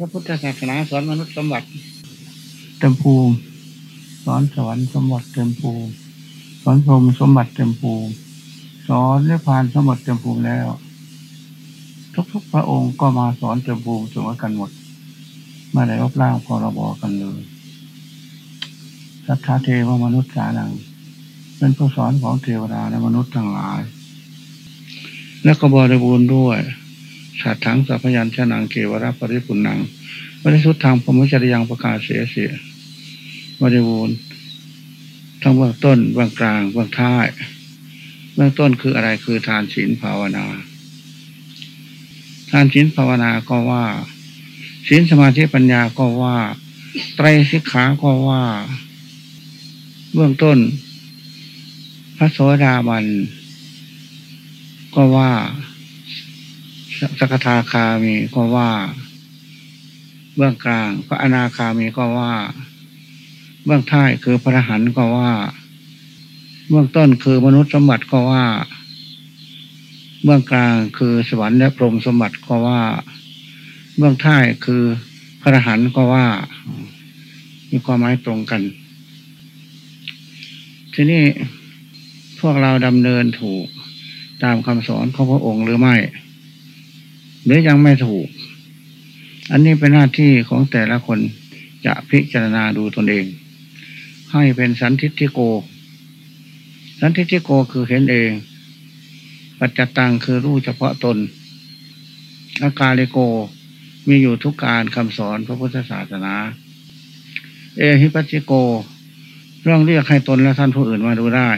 พระพุทธศาสนาสอนมนุษย์สมบัติเต็มภูมิสอนสวรรค์สมบัติเต็มภูมิสอนพรหมสมบัติเต็มภูมิสอนนิพพานสมบัติเต็มภูมิแล้ว ทุกๆพระองค์ก็มาสอนเต็มภูมิสมอกันหมดมาได้รับร่างพรบกันเลยสัทธาเทวมนุษย์สานังเป็นผู้สอนของเทวดาและมนุษย์ทั้งหลาย และก็บริบูรณ์ด้วย สัตถังสัพยัญชนะเกวราปริปุนังบริสุทธิ์ทางพรหมจริยังประกาศเสียเสียบริบูรณ์ทั้งเบื้องต้นเบื้องกลางเบื้องท้ายเบื้องต้นคืออะไรคือทานศีลภาวนา ทานศีลภาวนาก็ว่าศีลสมาธิปัญญาก็ว่า ไตรสิกขาก็ว่า เบื้องต้น พระโสดาบันก็ว่า สกทาคามีก็ว่า เบื้องกลางพระอนาคามีก็ว่า เบื้องท้ายคือพระหันก็ว่า เบื้องต้นคือมนุษย์สมบัติก็ว่า เบื้องกลางคือสวรรค์และพรหมสมบัติก็ว่า เบื้องท้ายคือพระหันก็ว่า มีความหมายตรงกัน ทีนี้พวกเราดำเนินถูกตามคำสอนของพระองค์หรือไม่ หรือยังไม่ถูก อันนี้เป็นหน้าที่ของแต่ละคนจะพิจารณาดูตนเอง ให้เป็นสันทิฏิโก สันทิฏิโกคือเห็นเอง ปัจจตังคือรู้เฉพาะตน อากาลิโกมีอยู่ทุกการคำสอนพระพุทธศาสนา เอหิปัจิโก เรื่องเรียกให้ตนและท่านผู้อื่นมาดูได้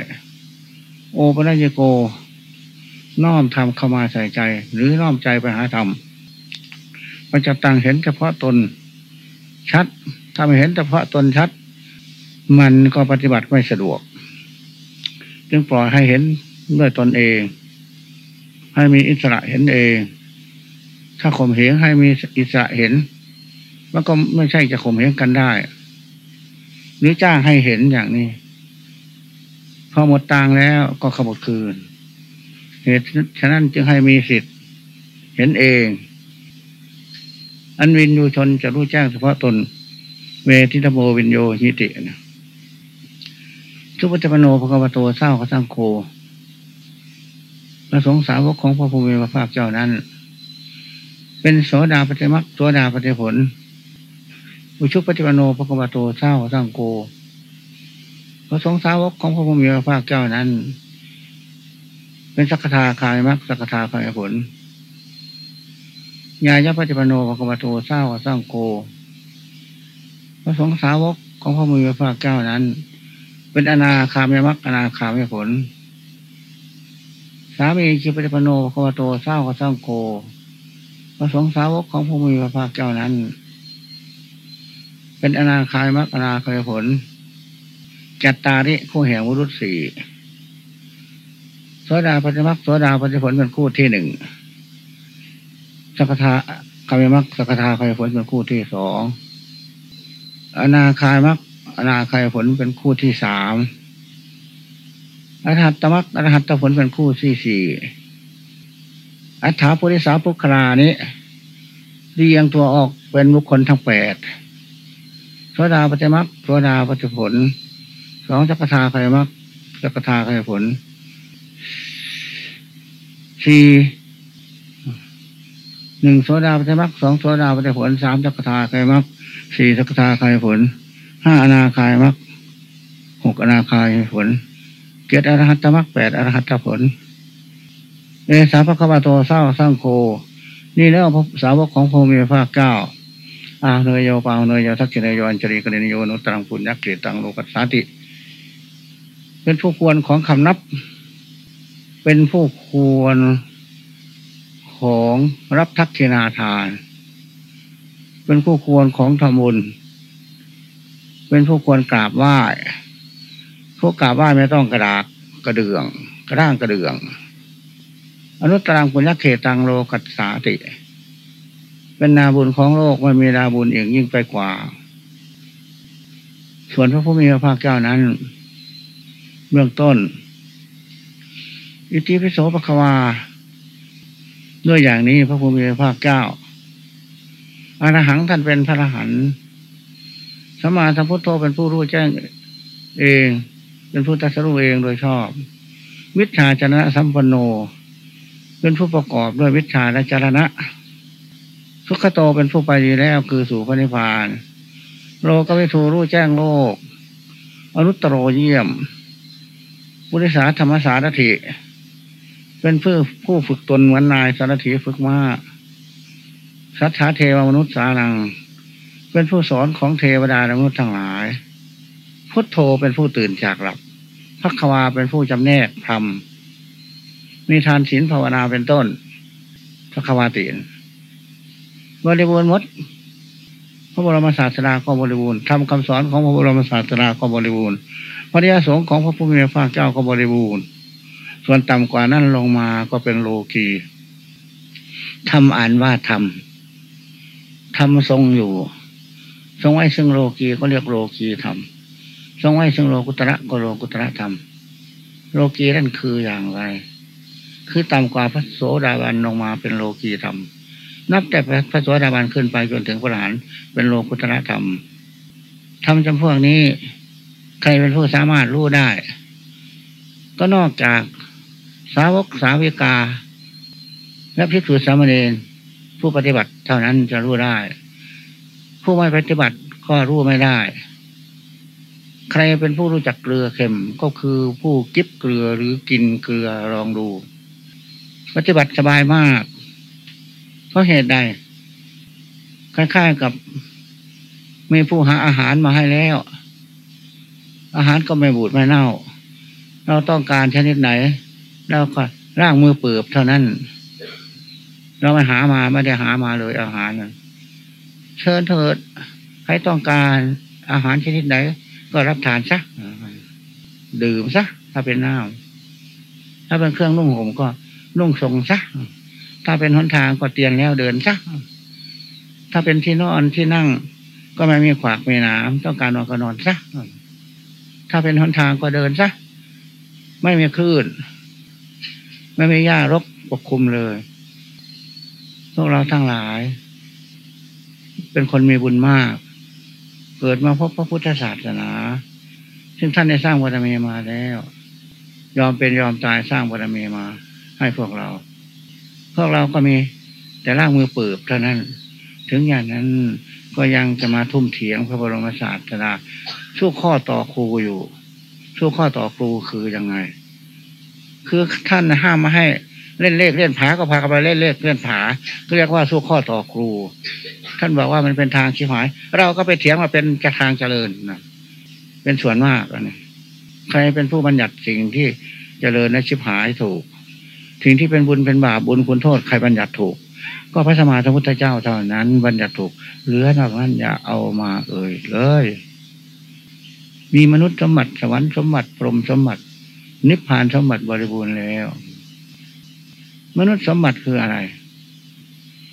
โอปัญญโก น้อมทำเข้ามาใส่ใจ หรือน้อมใจไปหาธรรมมันจะตั้งเห็นเฉพาะตน ชัด ถ้าไม่เห็นเฉพาะตนชัด มันก็ปฏิบัติไม่สะดวก จึงปล่อยให้เห็นด้วยตนเอง ให้มีอิสระเห็นเอง ถ้าข่มเหงให้มีอิสระเห็น มันก็ไม่ใช่จะข่มเหงกันได้ หรือจ้างให้เห็นอย่างนี้ พอหมดตังแล้วก็ขบดคืน เหตุฉะนั้นจึงให้มีสิทธิ์เห็นเอง อันวินยูชนจะรู้แจ้งเฉพาะตน เวทิตโมวินโยหิตินะทุปจปโนภควโตเศร้าขสังโคพระสงฆ์สาวกของพระภูมิพระภาคเจ้านั้น เป็นโสดาปฏิมักโสดาปฏิผล อุชุปฏิปโนภควโตเศร้าขสังโคพระสงฆ์สาวกของพระภูมิพระภาคเจ้านั้น เป็นสักทาคายมักสักทาคายผลญาญาปฏิปโนภควโตเศร้าสร้างโกพระสงฆ์สาวกของพระมือพระเจ้านั้น เป็นอนาคามยมักอนาคามยผล สามีคิปฏิปโนภควโตเศร้าสร้างโกพระสงฆ์สาวกของพระมือพระเจ้านั้น เป็นอนาคายมักอนาคายผลจัตตาริคู่แห่งวุรุษสี่ สดาปฏิมักโสดาปฏิผลเป็นคู่ที่หนึ่งสักทาคามมักสักทาคายผลเป็นคู่ที่สองอนาคายมักอนาคายผลเป็นคู่ที่สามอรหัตตมักอรหัตตผลเป็นคู่ที่สี่อัฏฐาปุริสาปุคลานี้เรียงตัวออกเป็นบุคคลทั้งแปดโสดาปฏิมักโสดาปฏิผลสองจักทาคายมักจักทาคายผล สี่หนึ่งโสดาปฏิมักสองโสดาปฏิผลสามจักทาคายมักสี่จักทาคายผลห้าอนาคายมักหกอนาคายผลเกตอรหัตมักแปดอรหัตผลเอสาพระคัมโตเศร้าสร้างโค นี่แล้วสาวกของพระมีพระเก้าอาเนยโยปาเนยโยทักษิณโยอัญจริกเรนโยนุตรังปุญญเกตังโลกัสสาติ เป็นผู้ควรของคำนับ เป็นผู้ควรของรับทักษิณาทาน เป็นผู้ควรของธรรมุนเป็นผู้ควรกราบไหว้พวกกราบไหว้ไม่ต้องกระดากกระเดื่อง กระด้างกระเดื่อง อนุตรังปุญญเขตังโลกัสสาติ เป็นนาบุญของโลกไม่มีนาบุญอีกยิ่งไปกว่า ส่วนพระพุทธมีพระภาคเจ้านั้น เบื้องต้น อิติปิโสปะควาด้วยอย่างนี้พระพุทธภาคเจ้าอรหังท่านเป็นพระอรหันต์สมาสัมพุทโธเป็นผู้รู้แจ้งเอง เป็นผู้ตรัสรู้เองโดยชอบ วิชาจนะสัมปันโน เป็นผู้ประกอบด้วยวิชาและจรณะสุขโตเป็นผู้ไปดีแล้วคือสู่พระนิพพาน โลกวิทูรู้แจ้งโลก อนุตตรเยี่ยมบุริสาธรรมสารถิ เป็นผู้ผู้ฝึกตนเหมือนนายสารถีฝึกมาสัทธาเทวมนุษย์สานัง เป็นผู้สอนของเทวดาและมนุษย์ทั้งหลาย พุทโธเป็นผู้ตื่นจากหลับพักวาเป็นผู้จำแนกธรรมมีทานศีลภาวนาเป็นต้นพักวาตินบริบูรณ์มดพระบรมศาสดาก็บริบูรณ์ทำคำสอนของพระบรมศาสดาก็บริบูรณ์พระยาสงฆ์ของพระพุทธเจ้าเจ้าก็บริบูรณ์ ส่วนต่ำกว่านั้นลงมาก็เป็นโลกีทำอ่านว่าทำทำทรงอยู่ ทรงไว้ซึ่งโลกีก็เรียกโลกีธรรมทรงไว้ซึ่งโลกุตระก็โลกุตระธรรมโลกีนั่นคืออย่างไร คือต่ำกว่าพระโสดาบันลงมาเป็นโลกีธรรมนับแต่พระโสดาบันขึ้นไปจนถึงพระหานเป็นโลกุตระธรรมทำจำพวกนี้ ใครเป็นผู้สามารถรู้ได้ ก็นอกจาก สาวกสาวิกา และพิสุสามเณรผู้ปฏิบัติเท่านั้นจะรู้ได้ ผู้ไม่ปฏิบัติก็รู้ไม่ได้ ใครเป็นผู้รู้จักเกลือเค็มก็คือผู้กิบเกลือหรือกินเกลือลองดู ปฏิบัติสบายมาก เพราะเหตุใดคล้ายๆกับมีผู้หาอาหารมาให้แล้ว อาหารก็ไม่บูดไม่เน่า เราต้องการชนิดไหน เราก็ร่างมือเปิบเท่านั้น เราไม่หามาไม่ได้หามาเลยอาหารนั้นเชิญเถิดใครต้องการอาหารชนิดไหน ก็รับทานซะดื่มซะถ้าเป็นน้ำถ้าเป็นเครื่องนุ่งห่มก็นุ่งทรงซะถ้าเป็นหนทางก็เตียงแล้วเดินซะถ้าเป็นที่นอนที่นั่ง ก็ไม่มีขวากมีน้ำต้องการนอนก็นอนซะถ้าเป็นหนทางก็เดินซะไม่มีคลื่น ไม่มีหญ้ารกปกคลุมเลย พวกเราทั้งหลาย เป็นคนมีบุญมาก เกิดมาพบพระพุทธศาสนา ซึ่งท่านได้สร้างบารมีมาแล้ว ยอมเป็นยอมตายสร้างบารมีมา ให้พวกเรา พวกเราก็มีแต่ล่างมือเปิบเท่านั้น ถึงอย่างนั้นก็ยังจะมาทุ่มเถียงพระบรมศาสดาสู้ข้อต่อครูอยู่ สู้ข้อต่อครูคือยังไง คือท่านห้ามมาให้เล่นเลขเล่นผาก็พากันไปเล่นเลขเล่นผาก็เรียกว่าสู้ข้อต่อครู ท่านบอกว่ามันเป็นทางชิบหาย เราก็ไปเถียงมาเป็นกระทางเจริญนะเป็นส่วนมากนนี้ใครเป็นผู้บัญญัติสิ่งที่เจริญและชิบหายถูกสิ่งที่เป็นบุญเป็นบาปบุญคุณโทษใครบัญญัติถูก ก็พระสมมาสัมพุทธเจ้าเท่านั้น บัญญัติถูกเหลือนอกนั้นอย่าเอามาเอ่ยเลย มีมนุษย์สมบัติสวรรค์สมบัติพรหมสมบัติ นิพพานสมบัติบริบูรณ์แล้ว มนุษย์สมบัติคืออะไร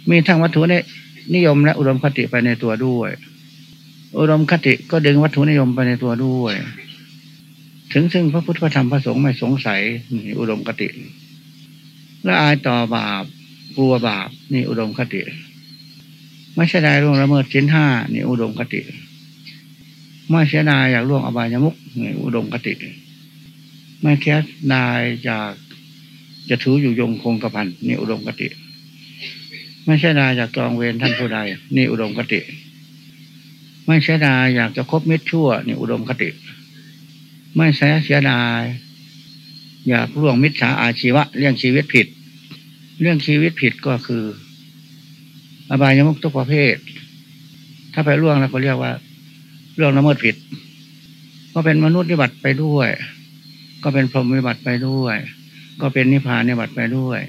มีทั้งวัตถุนิยมและอุดมคติไปในตัวด้วย อุดมคติก็ดึงวัตถุนิยมไปในตัวด้วย ถึงซึ่งพระพุทธธรรมพระสงฆ์ไม่สงสัยนี่อุดมคติ และอายต่อบาปกลัวบาปนี่อุดมคติ ไม่ใช่ได้ร่วงละเมิดชิ้นห้านี่อุดมคติ ไม่เสียดายอยากล่วงอบายมุกนี่อุดมคติ ไม่แค่นายจากจะถืออยู่ยงคงกระพันนี่อุดมกติ ไม่ใช่นายจากจองเวรท่านผู้ใดนี่อุดมกติ ไม่ใช่นายอยากจะคบมิตรชั่วนี่อุดมคติ ไม่แสเสียดายอยากล่วงมิจฉาอาชีวะเรื่องชีวิตผิด เรื่องชีวิตผิดก็คือ อบายมุกทุกประเภท ถ้าไปล่วงแล้วก็เรียกว่า เรื่องละเมิดผิด ก็เป็นมนุษย์ที่บัติไปด้วย ก็เป็นพรหมวิบัติไปด้วย ก็เป็นนิพพานนิบัติไปด้วย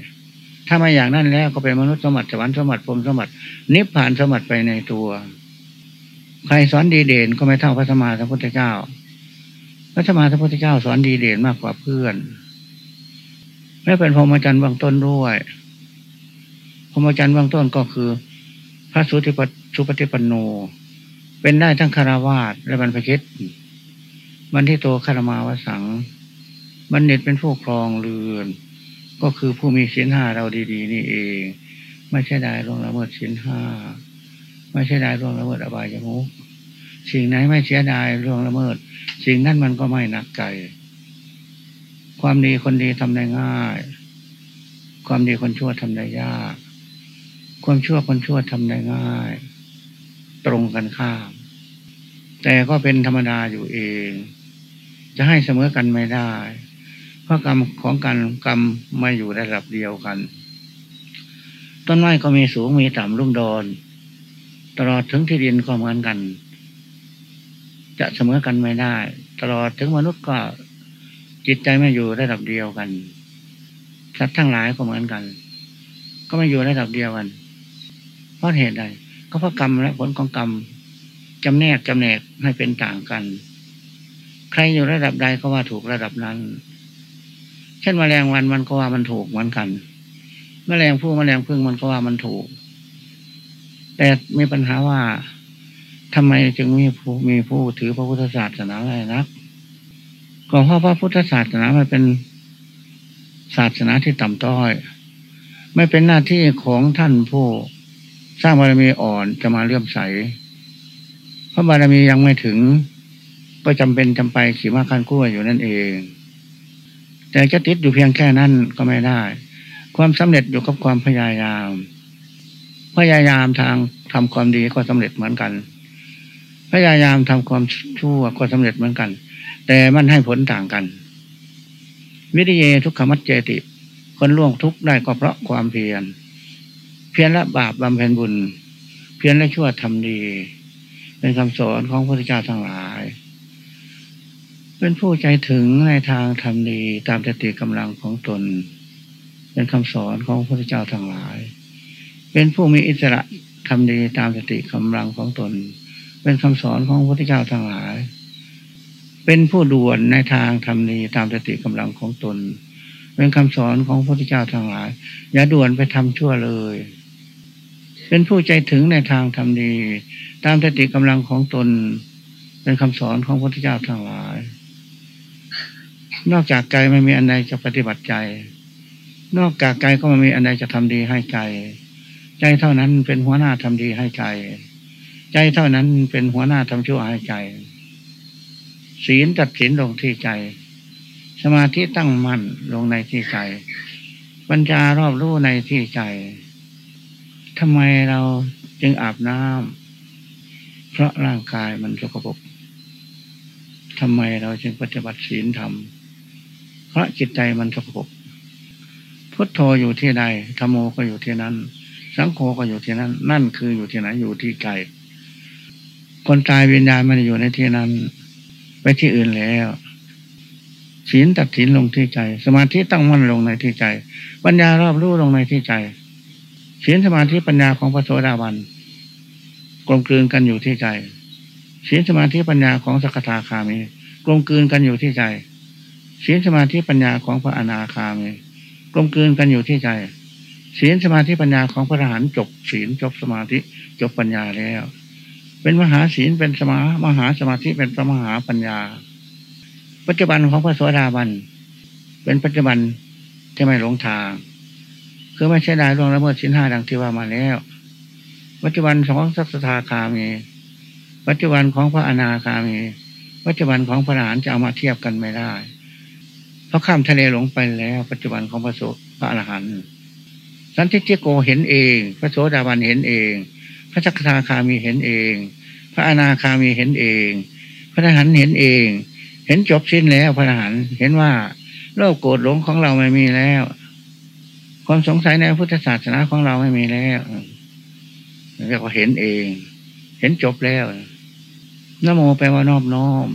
ถ้าไม่อย่างนั้นแล้วก็เป็นมนุษย์สมบัติสวรรค์สมบัติพรหมสมบัตินิพพานสมบัติไปในตัว ใครสอนดีเด่นก็ไม่เท่าพระสมมาสัมพุทธเจ้า พระสมมาสัมพุทธเจ้าสอนดีเด่นมากกว่าเพื่อนและเป็นพรหมจรรย์บางต้นด้วยพรหมจรรย์บางต้นก็คือ พระสุติปสุปฏิปันโน เป็นได้ทั้งคารวาสและบรรพชิตมันที่โตคารมาวสัง บัณฑิตเป็นผู้ครองเรือน ก็คือผู้มีศีลห้าเราดีๆ นี่เอง ไม่ใช่ได้ลงละเมิดศีลห้าไม่เสียดายร่วงละเมิดอบายมุกสิ่งไหนไม่เสียดายร่วงละเมิด สิ่งนั้นมันก็ไม่หนักใจ ความดีคนดีทำได้ง่าย ความดีคนชั่วทำได้ยาก ความชั่วคนชั่วทำได้ง่าย ตรงกันข้าม แต่ก็เป็นธรรมดาอยู่เอง จะให้เสมอกันไม่ได้ เพราะกรรมของกันกรรมไม่อยู่ระดับเดียวกัน ต้นไม้ก็มีสูงมีต่ำรุ่มดอนตลอดถึงที่ดินก็เหมือนกัน จะเสมอกันไม่ได้ ตลอดถึงมนุษย์ก็จิตใจไม่อยู่ระดับเดียวกันสัตว์ทั้งหลายก็เหมือนกัน ก็ไม่อยู่ระดับเดียวกัน เพราะเหตุใดก็เพราะกรรมและผลของกรรมจำแนกจำแนกให้เป็นต่างกัน ใครอยู่ระดับใดก็ว่าถูกระดับนั้น เช่นมแมลงวันมันก็ว่ามันถูกเหมือนกันมแมลงผู้มแมลงพึ่งมันก็ว่ามันถูก แต่มีปัญหาว่าทำไมจึงมีผู้มีผู้ถือพระพุทธศาสนาอะไรนักก็เพราะพระพุทธศาสนามันเป็นศาสนาที่ต่ำต้อย ไม่เป็นหน้าที่ของท่านผู้ สร้างบารมีอ่อนจะมาเลื่อมใสเพราะบารมียังไม่ถึง ก็จำเป็นจำไปขี่ม้าคันกู้อยู่นั่นเอง แต่จะติดอยู่เพียงแค่นั้นก็ไม่ได้ ความสำเร็จอยู่กับความพยายาม พยายามทางทำความดีก็สำเร็จเหมือนกัน พยายามทำความชั่วก็สำเร็จเหมือนกัน แต่มันให้ผลต่างกัน วิริเยทุกขมัจเจติ คนล่วงทุกได้ก็เพราะความเพียร เพียรละบาปบำเพ็ญบุญ เพียรละชั่วทำดี เป็นคำสอนของพระพุทธเจ้าทั้งหลาย เป็นผู้ใจถึงในทางทำดีตามสติกำลังของตน เป็นคำสอนของพระพุทธเจ้าทั้งหลาย เป็นผู้มีอิสระทำดีตามสติกำลังของตน เป็นคำสอนของพระพุทธเจ้าทั้งหลาย เป็นผู้ด่วนในทางทำดีตามสติกำลังของตน เป็นคำสอนของพระพุทธเจ้าทั้งหลาย อย่าด่วนไปทำชั่วเลย เป็นผู้ใจถึงในทางทำดี ตามสติกำลังของตน เป็นคำสอนของพระพุทธเจ้าทั้งหลาย นอกจากใจไม่มีอันใดจะปฏิบัติใจ นอกจากใจก็ไม่มีอันใดจะทำดีให้ใจใจเท่านั้นเป็นหัวหน้าทำดีให้ใจใจเท่านั้นเป็นหัวหน้าทำชั่วให้ใจศีลตัดสินลงที่ใจ สมาธิตั้งมั่นลงในที่ใจปัญญารอบรู้ในที่ใจทำไมเราจึงอาบน้ำเพราะร่างกายมันสกปรกทำไมเราจึงปฏิบัติศีลธรรมเพราะจิตใจมันสกปรกพุทโธอยู่ที่ใดธรรมโมก็อยู่ที่นั้น สังโฆก็อยู่ที่นั้น นั่นคืออยู่ที่ไหนอยู่ที่ไกลคนตายวิญญาณมันอยู่ในที่นั้น ไปที่อื่นแล้วศีลตัดสินลงที่ใจ สมาธิตั้งมั่นลงในที่ใจ ปัญญารอบรู้ลงในที่ใจศีลสมาธิปัญญาของพระโสดาบันกลมกลืนกันอยู่ที่ใจศีลสมาธิปัญญาของสกทาคามีกลมกลืนกันอยู่ที่ใจ ศีลสมาธิปัญญาของพระอนาคามีกลมกลืนกันอยู่ที่ใจศีลสมาธิปัญญาของพระอรหันต์จบศีลจบสมาธิจบปัญญาแล้ว เป็นมหาศีลเป็นสมามหาสมาธิเป็นสมหาปัญญา ปัจจุบันของพระสวสดาบัน เป็นปัจจุบันที่ไม่หลงทาง คือไม่ใช่ได้ล่วงละเมิดสิ้นห้าดังที่ว่ามาแล้ว ปัจจุบันของสัพทาคามี ปัจจุบันของพระอนาคามี ปัจจุบันของพระอรหันต์จะเอามาเทียบกันไม่ได้ เพราะข้ามทะเลหลงไปแล้ว ปัจจุบันของพระโสพระอรหันต์สันทิฏโกเห็นเอง พระโสดาบันเห็นเอง พระสักทาคามีเห็นเอง พระอนาคามีเห็นเอง พระทหารเห็นเอง เห็นจบสิ้นแล้วพระทหารเห็นว่าโลกโกรธหลงของเราไม่มีแล้ว ความสงสัยในพุทธศาสนาของเราไม่มีแล้วเรียกว่าเห็นเอง เห็นจบแล้วนโมแปลว่านอบน้อม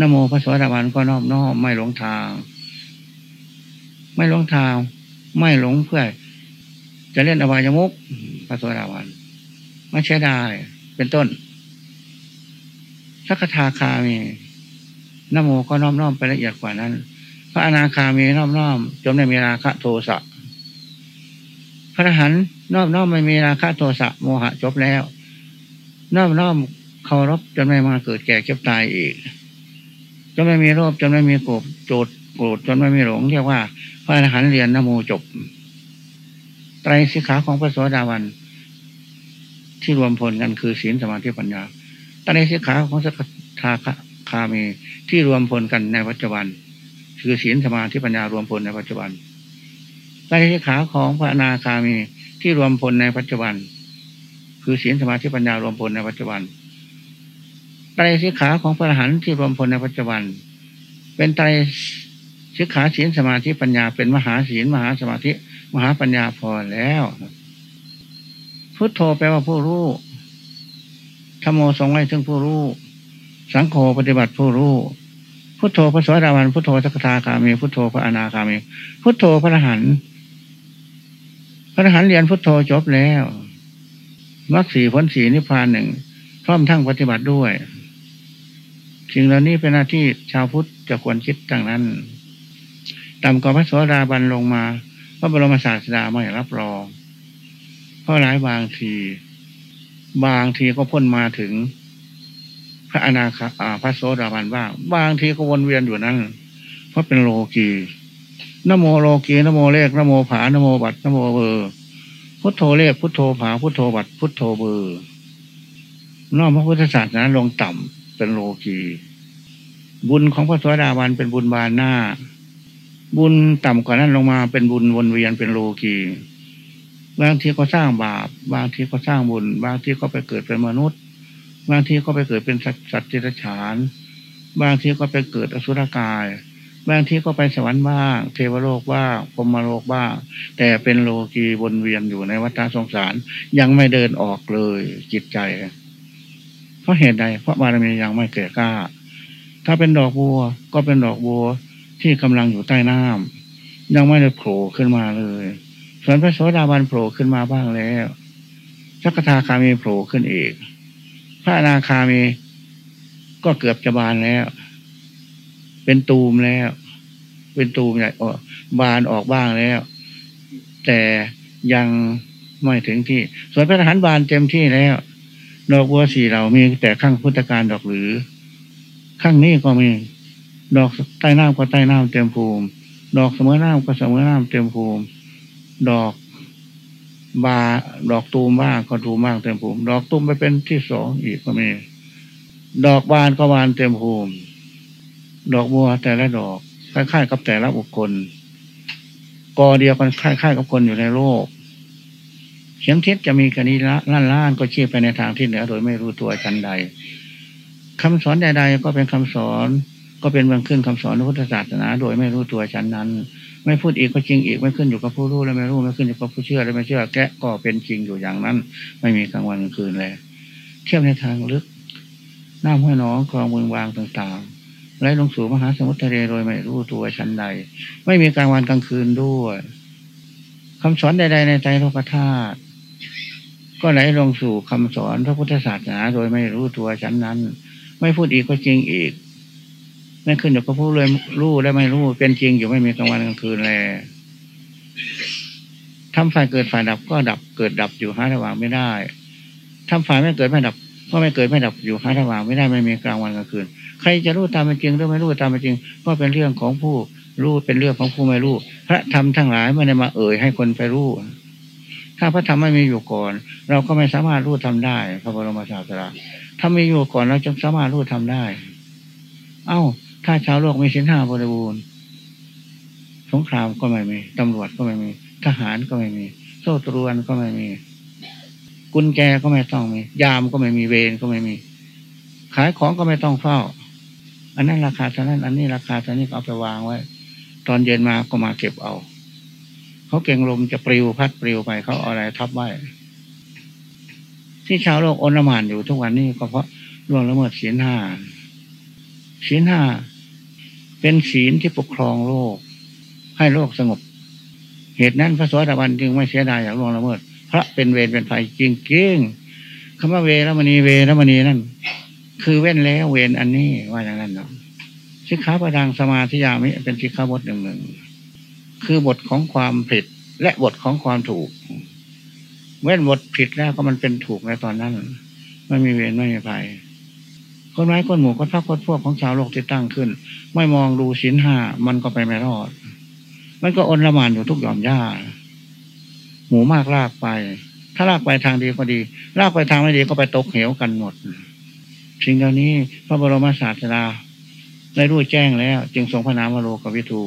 นโมพระสวัสดิบาลก็นอบน้อมไม่หลงทาง ไม่หลงทาง ไม่หลงเพื่อ จะเล่นอบายมุกพระสวัสดาวันไม่ใช่ได้เป็นต้นสักทาคามีนโมก็น้อมน้อมไปละเอียดกว่านั้น พระอนาคามีน้อมน้อมจนไม่มีราคะโทสะพระอรหันต์น้อมน้อมไม่มีราคะโทสะโมหะจบแล้ว น้อมน้อมเคารพจนไม่มาเกิดแก่เก็บตายอีก จนไม่มีโรคจนไม่มีโกรธโจดโกรธจนไม่มีหลง เรียกว่า พระอรหันต์เรียนนโมจบ ไตรสิกขาของพระโสดาวันที่รวมพลกันคือศีลสมาธิปัญญาไตอนในสิกขาของสักทาคามีที่รวมพลกันในปัจจุบัน คือศีลสมาธิปัญญารวมพลในปัจจุบันไตอนในสิกขาของพระอนาคามีที่รวมพลในปัจจุบัน คือศีลสมาธิปัญญารวมพลในปัจจุบัน ไตรสิกขาของพระอรหันต์ที่รวมพลในปัจจุบัน เป็นไตรสิกขาศีลสมาธิปัญญาเป็นมหาศีลมหาสมาธิ มหาปัญญาพอแล้วพุทโธแปลว่าผู้รู้ธรรมโมทรงไว้ถึงผู้รู้ สังโฆปฏิบัติผู้รู้ พุทโธพระสวัสดิวันพุทโธสักทาคามีพุทโธพระอนาคามี พุทโธพระอรหันต์พระอรหันต์เรียนพุทโธจบแล้วมรรคสีผลสีนิพพานหนึ่งพร้อมทั้งปฏิบัติด้วย สิ่งเหล่านี้เป็นหน้าที่ชาวพุทธจะควรคิดดังนั้นต่ำกว่าพระโสดาบันลงมาพระบรมศาสดาไม่รับรองเพราะหลายบางที บางทีก็พ้นมาถึง พระอนาคาพระโสดาบันบ้าง บางทีก็วนเวียนอยู่นั้น เพราะเป็นโลกีนโมโลกีนโมเลขนโมผานโมบัตนโมเบอร์พุทโธเลขพุทโธผาพุทโธบัตพุทโธเบอร์นอกพระพุทธศาสนาลงต่ำ เป็นโลกีบุญของพระสวสดาบันเป็นบุญบานหน้า บุญต่ำกว่านั้นลงมาเป็นบุญวนเวียนเป็นโลกีบางทีก็สร้างบาป บางทีก็สร้างบุญ บางทีก็ไปเกิดเป็นมนุษย์ บางทีก็ไปเกิดเป็นสัตว์จิตฉาน บางทีก็ไปเกิดอสุรกาย บางทีก็ไปสวรรค์บ้าง เทวโลกบ้างพรมโลกบ้าง แต่เป็นโลกีวนเวียนอยู่ในวัฏสงสาร ยังไม่เดินออกเลยจิตใจ ราะเหตุใดเพราะบารมียังไม่เกิดกล้า ถ้าเป็นดอกบัวก็เป็นดอกบัวที่กำลังอยู่ใต้น้ำยังไม่ได้โผล่ขึ้นมาเลย ส่วนพระโสดาบันโผล่ขึ้นมาบ้างแล้วสักทาคามีโผล่ขึ้นอีก พระนาคามีก็เกือบจะบานแล้ว เป็นตูมแล้ว เป็นตูมใหญ่บานออกบ้างแล้ว แต่ยังไม่ถึงที่ ส่วนพระทหารบานเต็มที่แล้ว ดอกบัวสีเรามีแต่ข้างพุทธการดอกหรือ ข้างนี้ก็มี ดอกใต้น้ำก็ใต้น้ำเต็มภูมิ ดอกเสมอน้ำก็เสมอน้ำเต็มภูมิ ดอกบาดอกตูมบ้างก็ตูมบ้างเต็มภูมิดอกตูมไปเป็นที่สองอีกก็มี ดอกบานก็บานเต็มภูมิ ดอกบัวแต่ละดอกคล้ายๆกับแต่ละบุคคลกอเดียวกันคล้ายๆกับคนอยู่ในโลก ขียงทิศจะมีกรณีละล้านล้านก็ชี้ไปในทางที่เหนือโดยไม่รู้ตัวชั้นใดคำสอนใด ๆ ก็เป็นคำสอนก็เป็นเบื้องขึ้นคำสอนพุทธศาสนา โดยไม่รู้ตัวฉันนั้น ไม่พูดอีกก็จริงอีกไม่ขึ้นอยู่กับผู้รู้และไม่รู้ไม่ขึ้นอยู่กับผู้เชื่อและไม่เชื่อแกะก็เป็นจริงอยู่อย่างนั้น ไม่มีกลางวันกลางคืนเลย เทียบในทางลึกน้ำห้วยน้องคลองเมืองวางต่างๆไหลลงสู่มหาสมุทรทะเลโดยไม่รู้ตัวชั้นใด ไม่มีกลางวันกลางคืนด้วยคำสอนใด ๆ ในใจโลกธาตุ ก็ไหลลงสู่คำสอนพระพุทธศาสนาโดยไม่รู้ตัวชั้นนั้น ไม่พูดอีกก็จริงอีกไม่ขึ้นอยู่กับผู้เลยรู้และไม่รู้เป็นจริงอยู่ไม่มีกลางวันกลางคืนเลทำฝ่ายเกิดฝ่ายดับก็ดับเกิดดับอยู่หาระหว่างไม่ได้ทำฝ่ายไม่เกิดไม่ดับ ก็ไม่เกิดไม่ดับอยู่หาระหว่างไม่ได้ไม่มีกลางวันกลางคืน ใครจะรู้ตามเป็นจริงหรือไม่รู้ตามเป็นจริง ก็เป็นเรื่องของผู้รู้เป็นเรื่องของผู้ไม่รู้ พระธรรมทั้งหลายไม่ได้มาเอ่ยให้คนไปรู้ ถ้าพระธรรมไม่มีอยู่ก่อน เราก็ไม่สามารถรู้ทำได้ พระบรมศาสดาถ้ามีอยู่ก่อนเราจะสามารถรู้ทำได้ เอ้า ถ้าชาวโลกมีสินห้าบริบูรณ์สงครามก็ไม่มีตำรวจก็ไม่มี ทหารก็ไม่มี โซ่ตรวนก็ไม่มี กุญแจก็ไม่ต้องมี ยามก็ไม่มีเวรก็ไม่มี ขายของก็ไม่ต้องเฝ้า อันนั้นราคาเท่านั้น อันนี้ราคาเท่านี้เอาไปวางไว้ ตอนเย็นมาก็มาเก็บเอา เขาเก่งลมจะปลิวพัดปลิวไปเขาเอาอะไรทับไว้ ที่ชาวโลกอนมานอยู่ทุกวันนี้ก็เพราะล่วงละเมิดศีลห้าศีลห้าเป็นศีลที่ปกครองโลก ให้โลกสงบ เหตุนั้นพระสวัสดิวันจึงไม่เสียดายอย่างล่วงละเมิด พระเป็นเวรเป็นภัยจริงจริงคำว่าเวรมณีเวรมณีนั่น คือเว้นแล้วเวรอันนี้ว่าอย่างนั้นเนาะสิกขาประดังสมาธิยามิเป็นสิกขาบทหนึ่งหนึ่ง คือบทของความผิดและบทของความถูกเว้นบทผิดแล้วก็มันเป็นถูกในตอนนั้นไม่มีเวรไม่มีภัยคนไม้คนหมู่คนพักคนพวกของชาวโลกที่ตั้งขึ้น ไม่มองดูสินห้ามันก็ไปไม่รอด มันก็อนละมานอยู่ทุกหย่อมหญ้า หมูมากลากไป ถ้าลากไปทางดีก็ดี ลากไปทางไม่ดีก็ไปตกเหวกันหมดสิ่งเหล่านี้พระบรมศาสดา ได้รู้แจ้งแล้ว จึงทรงพระนามวโลกวิทู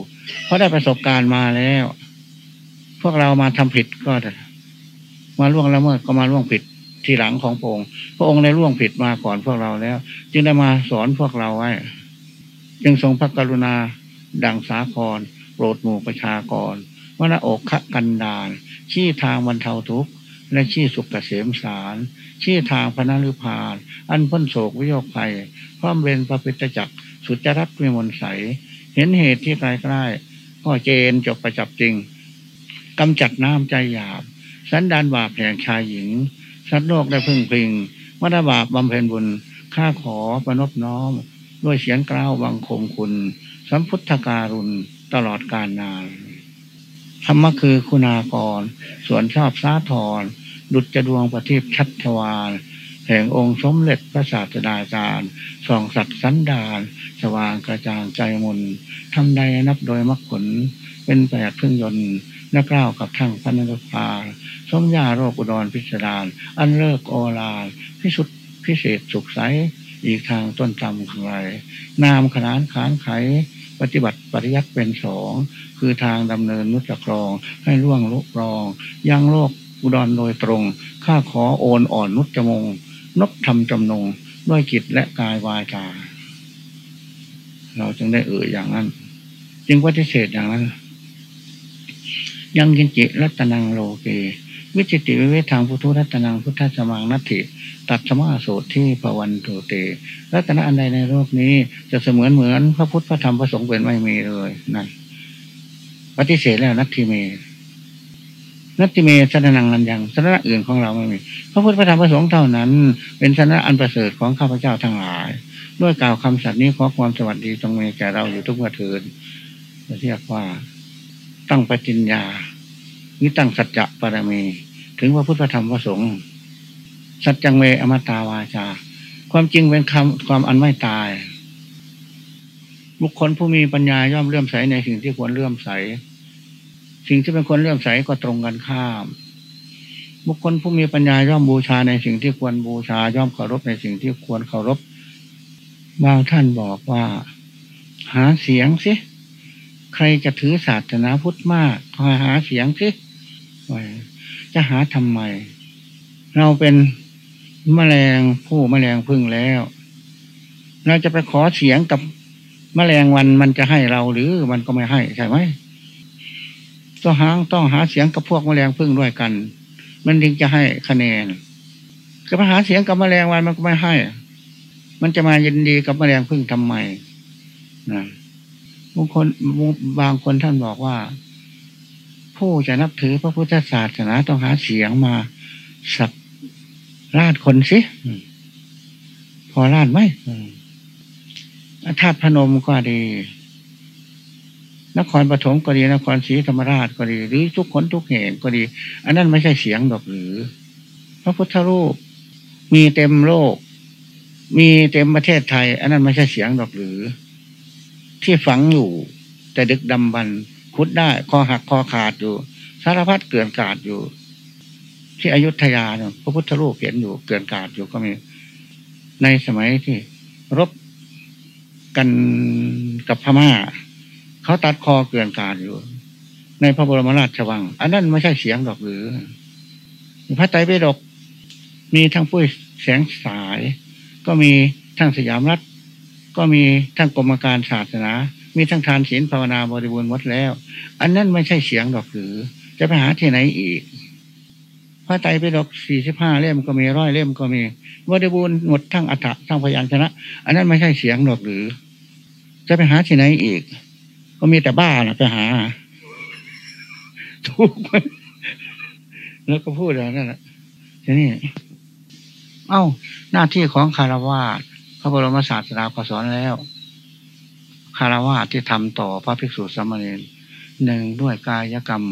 เพราะได้ประสบการณ์มาแล้ว พวกเรามาทำผิดก็มาล่วงละเมิดก็มาล่วงผิดทีหลังของพระองค์ พระองค์ได้ล่วงผิดมาก่อนพวกเราแล้ว จึงได้มาสอนพวกเราไว้ จึงทรงพระกรุณาดังสาครโปรดหมู่ประชากรวนาอกขกันดานชี้ทางบรรเทาทุกข์และชี้สุขเกษมสารชี้ทางพระนรุพาน อันพ้นโศกวิโยคภัยพร้อมเรียนพระพิตจักร สุจรัตวิมลใส เห็นเหตุที่ใกล้ๆก็เจนจบประจับจริงกำจัดน้ำใจหยาบ สันดานบาปแห่งชายหญิง สัตว์โลกได้พึ่งพิงมัดบาปบำเพ็ญบุญข้าขอประนบน้อม ด้วยเสียงกล้าวบังคมคุณ สัมพุทธการุณตลอดกาลนานธรรมคือคุณากร ส่วนชอบสาธรดุจจะดวงประทีปชัดวาน แห่งองค์สมเด็จพระศาสดาจารย์ส่องสัตว์สันดาน สว่างกระจ่างใจมนทำใดนับโดยมรรคผล เป็นแปดพึ่งยนต์นักเล่ากับทั้งพันธุภาสมยาโรคอุดรพิสดารอันเลิกโอลาพิสุทธิพิเศษสุขใสอีกทางต้นจำขังไรนามขนานขานไข ปฏิบัติปริยัติเป็นสองคือทางดำเนินนุตกรองให้ล่วงลุกรองยังโลกอุดรโดยตรง ข้าขอโอนอ่อนนุจมง นบทำจำนงด้วยจิตและกายวายกาเราจึงได้เอ่ยอย่างนั้น จึงปฏิเสธอย่างนั้น ยังกินจิรัตนังโลเกวิจิติวิเวทางพุทธรัตนังพุทธสมังนัตถิ ตัดสมาโสที่ปวันโตเต รัตนะอันใดในโลกนี้จะเสมือนเหมือนพระพุทธพระธรรมพระสงฆ์เป็นไม่มีเลยนั่นปฏิเสธแล้วนัตถิเม นัตติเมสนนังนันยังสนะอื่นของเราไม่มีพระพุทธพระธรรมพระสงฆ์เท่านั้น เป็นสนะอันประเสริฐของข้าพเจ้าทั้งหลาย ด้วยกล่าวคำสัตย์นี้ขอความสวัสดีจงมีแก่เราอยู่ทุกเมื่อเทินเรียกว่าตั้งปฏิญญานี่ตั้งสัจจะปรมี ถึงพระพุทธธรรมพระสงฆ์สัจจังเมอมตาวาจา ความจริงเป็นคำความอันไม่ตาย บุคคลผู้มีปัญญาย่อมเลื่อมใสในสิ่งที่ควรเลื่อมใส สิ่งที่เป็นคนเลื่อมใสก็ตรงกันข้าม บุคคลผู้มีปัญญาย่อมบูชาในสิ่งที่ควรบูชาย่อมเคารพในสิ่งที่ควรเคารพบางท่านบอกว่า หาเสียงสิใครจะถือศาสนาพุทธมากคอยหาเสียงสิจะหาทำไม เราเป็นมแมลงผู้มแมลงพึ่งแล้ว เราจะไปขอเสียงกับมแมลงวันมันจะให้เราหรือมันก็ไม่ให้ใช่ไหม ต้องหาต้องหาเสียงกับพวกแมลงพึ่งด้วยกัน มันถึงจะให้คะแนนจะไปหาเสียงกับแมลงวันมันก็ไม่ให้ มันจะมายินดีกับแมลงพึ่งทำไมนะบางคนบางคนท่านบอกว่า ผู้จะนับถือพระพุทธศาสนาต้องหาเสียงมาสักราดคนสิพอราดไหมธาพนมก็ดี นครปฐมก็ดีนครศรีธรรมราชก็ดี หรือทุกคนทุกแห่งก็ดี อันนั้นไม่ใช่เสียงดอกหรือ พระพุทธรูปมีเต็มโลก มีเต็มประเทศไทย อันนั้นไม่ใช่เสียงดอกหรือ ที่ฝังอยู่ แต่ดึกดำบรรคุดได้ คอหักคอขาดอยู่ สารพัดเกลื่อนกาดอยู่ ที่อยุธยาเนี่ยพระพุทธรูปเห็นอยู่เกลื่อนกาดอยู่ก็มี ในสมัยที่รบกันกับพม่า เขาตัดคอเกลื่อนกาดอยู่ ในพระบรมราชวัง อันนั้นไม่ใช่เสียงดอกหรือ พระไตรปิฎกมีทั้งปุ้ยแสงสาย ก็มีทั้งสยามรัฐ ก็มีทั้งกรมการศาสนา มีทั้งทานศีลภาวนาบริบูรณ์หมดแล้ว อันนั้นไม่ใช่เสียงดอกหรือ จะไปหาที่ไหนอีกพระไตรปิฎกสี่สิบห้าเล่มก็มีร้อยเล่มก็มีบริบูรณ์หมดทั้งอัฏฐะทั้งพยัญชนะ อันนั้นไม่ใช่เสียงหรอกหรือ จะไปหาที่ไหนอีก ก็มีแต่บ้านะไปหาทุกแล้วก็พูดอะไรนั่นแหละทีนี้เอ้า หน้าที่ของคารวาสพระบรมศาสดาก็สอนแล้ว คารวาสที่ทำต่อพระภิกษุสามเณรหนึ่งด้วยกายกรรม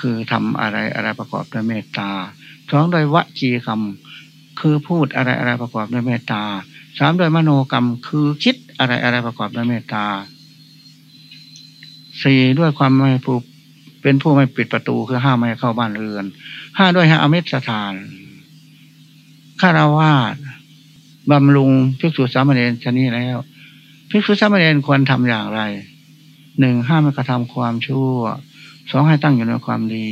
คือทำอะไรอะไรประกอบด้วยเมตตาสองโดวยวจีกรรม คือพูดอะไรอะไรประกอบด้วยเมตตาสามโดยมโนกรรมคือคิดอะไรอะไรประกอบด้วยเมตตา สี่ด้วยความไม่ผูกเป็นผู้ไม่ปิดประตูคือห้ามไม่ให้เข้าบ้านเรือนห้าด้วยห้าอมิตรสถานฆราวาสบำรุงภิกษุสามเณรชนี้แล้วภิกษุสามเณรควรทำอย่างไรหนึ่งห้ามกระทำความชั่วสองให้ตั้งอยู่ในความดี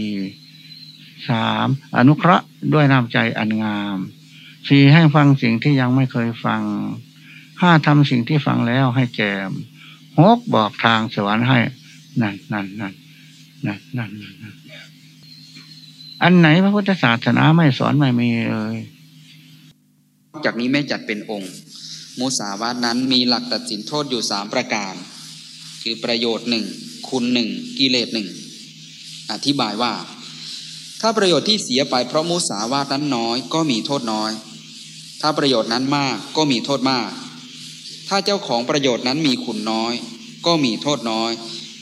สามอนุเคราะห์ด้วยน้ำใจอันงามสี่ให้ฟังสิ่งที่ยังไม่เคยฟังห้าทำสิ่งที่ฟังแล้วให้แจมหกบอกทางสวรรค์ให้ นั่นนั่นนั่นนั่นนั่นนั่นอันไหนพระพุทธศาสนาไม่สอนไม่มีเลยจากนี้ไม่จัดเป็นองค์ มุสาวาทนั้นมีหลักตัดสินโทษอยู่สามประการ คือประโยชน์หนึ่งคุณหนึ่งกิเลสหนึ่งอธิบายว่า ถ้าประโยชน์ที่เสียไปเพราะมุสาวาทนั้นน้อยก็มีโทษน้อย ถ้าประโยชน์นั้นมากก็มีโทษมาก ถ้าเจ้าของประโยชน์นั้นมีคุณน้อย ก็มีโทษน้อย